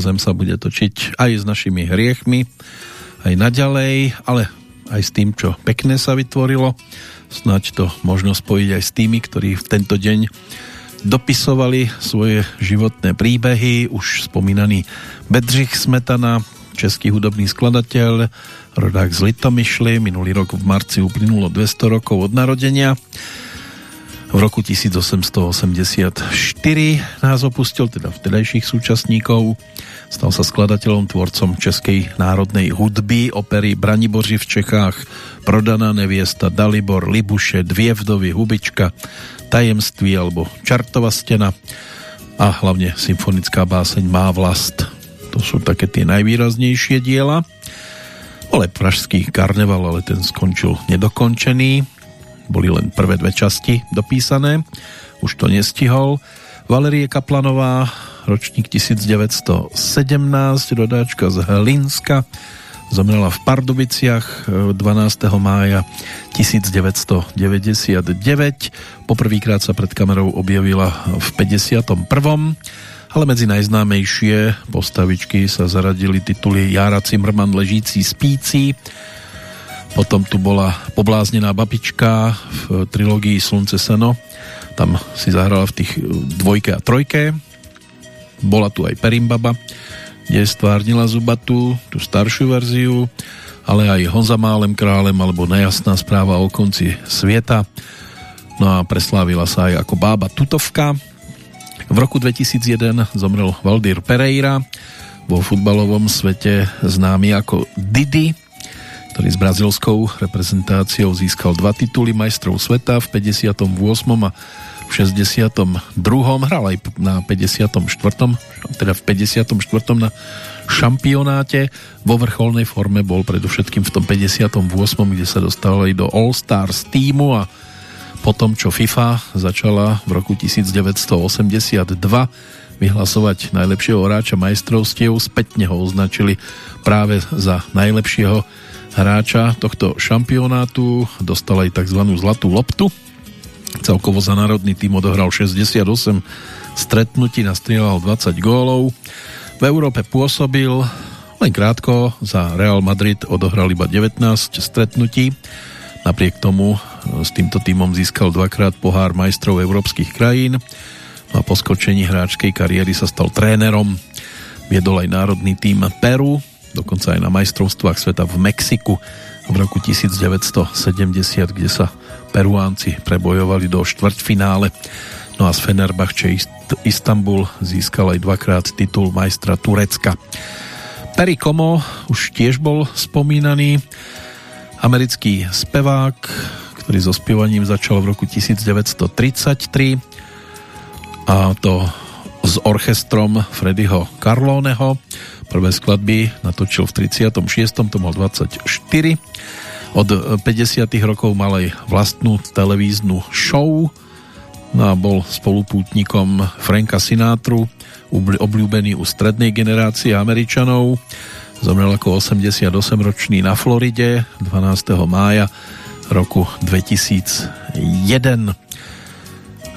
Zem sa bude točiť aj s našimi hriechmi, aj naďalej, ale aj s tým, čo pekné sa vytvorilo. Snaď to možno spojiť aj s tými, ktorí v tento deň dopisovali svoje životné príbehy. Už spomínaný Bedřich Smetana, český hudobný skladateľ, rodák z Litomyšly, minulý rok v marci uplynulo 200 rokov od narodenia. V roku 1884 nás opustil teda vtedajších súčasníkov. Stal sa skladateľom, tvorcom Českej národnej hudby, opery Braniboři v Čechách, Prodaná neviesta, Dalibor, Libuše, Dvie vdovy, Hubička, Tajemství alebo Čartova stena a hlavne symfonická báseň Má vlast. To sú také tie najvýraznejšie diela. Aj pražský karneval, ale ten skončil nedokončený boli len prvé dve časti dopísané, už to nestihol. Valerie Kaplanová, ročník 1917, rodáčka z Hlinska, zomrela v Pardubiciach 12. mája 1999. Poprvýkrát sa pred kamerou objavila v 51. Ale medzi najznámejšie postavičky sa zaradili tituly Jára Cimrman ležící spící, potom tu bola pobláznená babička v trilógii Slunce seno. Tam si zahrala v tých dvojke a trojke. Bola tu aj Perimbaba, kde stvárnila Zubatu, tú staršiu verziu, ale aj Honza Málem králem alebo Nejasná správa o konci sveta. No a preslávila sa aj ako bába Tutovka. V roku 2001 zomrel Valdir Pereira, vo futbalovom svete známy ako Didi, ktorý s brazilskou reprezentáciou získal dva tituly majstrov sveta v 58. a 62. Hral aj na 54. teda v 54. na šampionáte. Vo vrcholnej forme bol predovšetkým v tom 58. kde sa dostali do All Stars týmu a potom, čo FIFA začala v roku 1982 vyhlasovať najlepšieho hráča majstrovstiev, spätne ho označili práve za najlepšieho hráča tohto šampionátu, dostal aj tzv. zlatú loptu. Celkovo za národný tým odohral 68 stretnutí, nastrieľal 20 gólov. V Európe pôsobil len krátko, za Real Madrid odohral iba 19 stretnutí. Napriek tomu s týmto týmom získal dvakrát pohár majstrov európskych krajín a po skočení hráčkej kariéry sa stal trénerom. Viedol aj národný tým Peru, dokonca aj na majstrovstvách sveta v Mexiku v roku 1970, kde sa Peruánci prebojovali do štvrťfinále. No a z Fenerbahče Istanbul získal aj dvakrát titul majstra Turecka. Perry Como už tiež bol spomínaný, americký spevák, ktorý so spievaním začal v roku 1933 a to s orchestrom Freddyho Carloneho Prvé skladby natočil v 36. to mal 24. Od 50. rokov mal aj vlastnú televíznu show no a bol spolupútnikom Franka Sinátru, obľúbený u strednej generácie Američanov. Zomrel ako 88-ročný na Floride 12. mája roku 2001.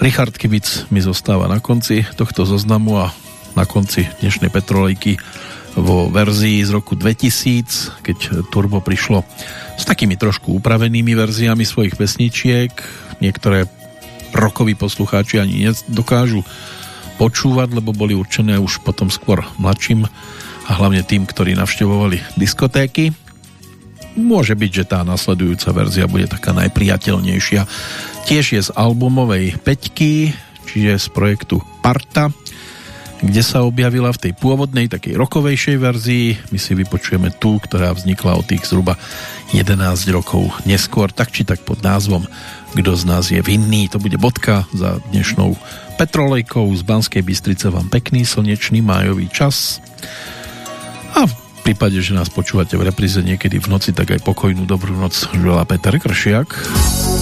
Richard Kibic mi zostáva na konci tohto zoznamu a na konci dnešnej Petrolejky vo verzii z roku 2000, keď Turbo prišlo s takými trošku upravenými verziami svojich pesničiek. Niektoré rokoví poslucháči ani nedokážu počúvať, lebo boli určené už potom skôr mladším a hlavne tým, ktorí navštevovali diskotéky. Môže byť, že tá nasledujúca verzia bude taká najpriateľnejšia. Tiež je z albumovej peťky, čiže z projektu Parta kde sa objavila v tej pôvodnej, takej rokovejšej verzii. My si vypočujeme tú, ktorá vznikla o tých zhruba 11 rokov neskôr, tak či tak pod názvom Kto z nás je vinný. To bude bodka za dnešnou Petrolejkou z Banskej Bystrice vám pekný slnečný májový čas. A v prípade, že nás počúvate v repríze niekedy v noci, tak aj pokojnú dobrú noc želá Peter Kršiak.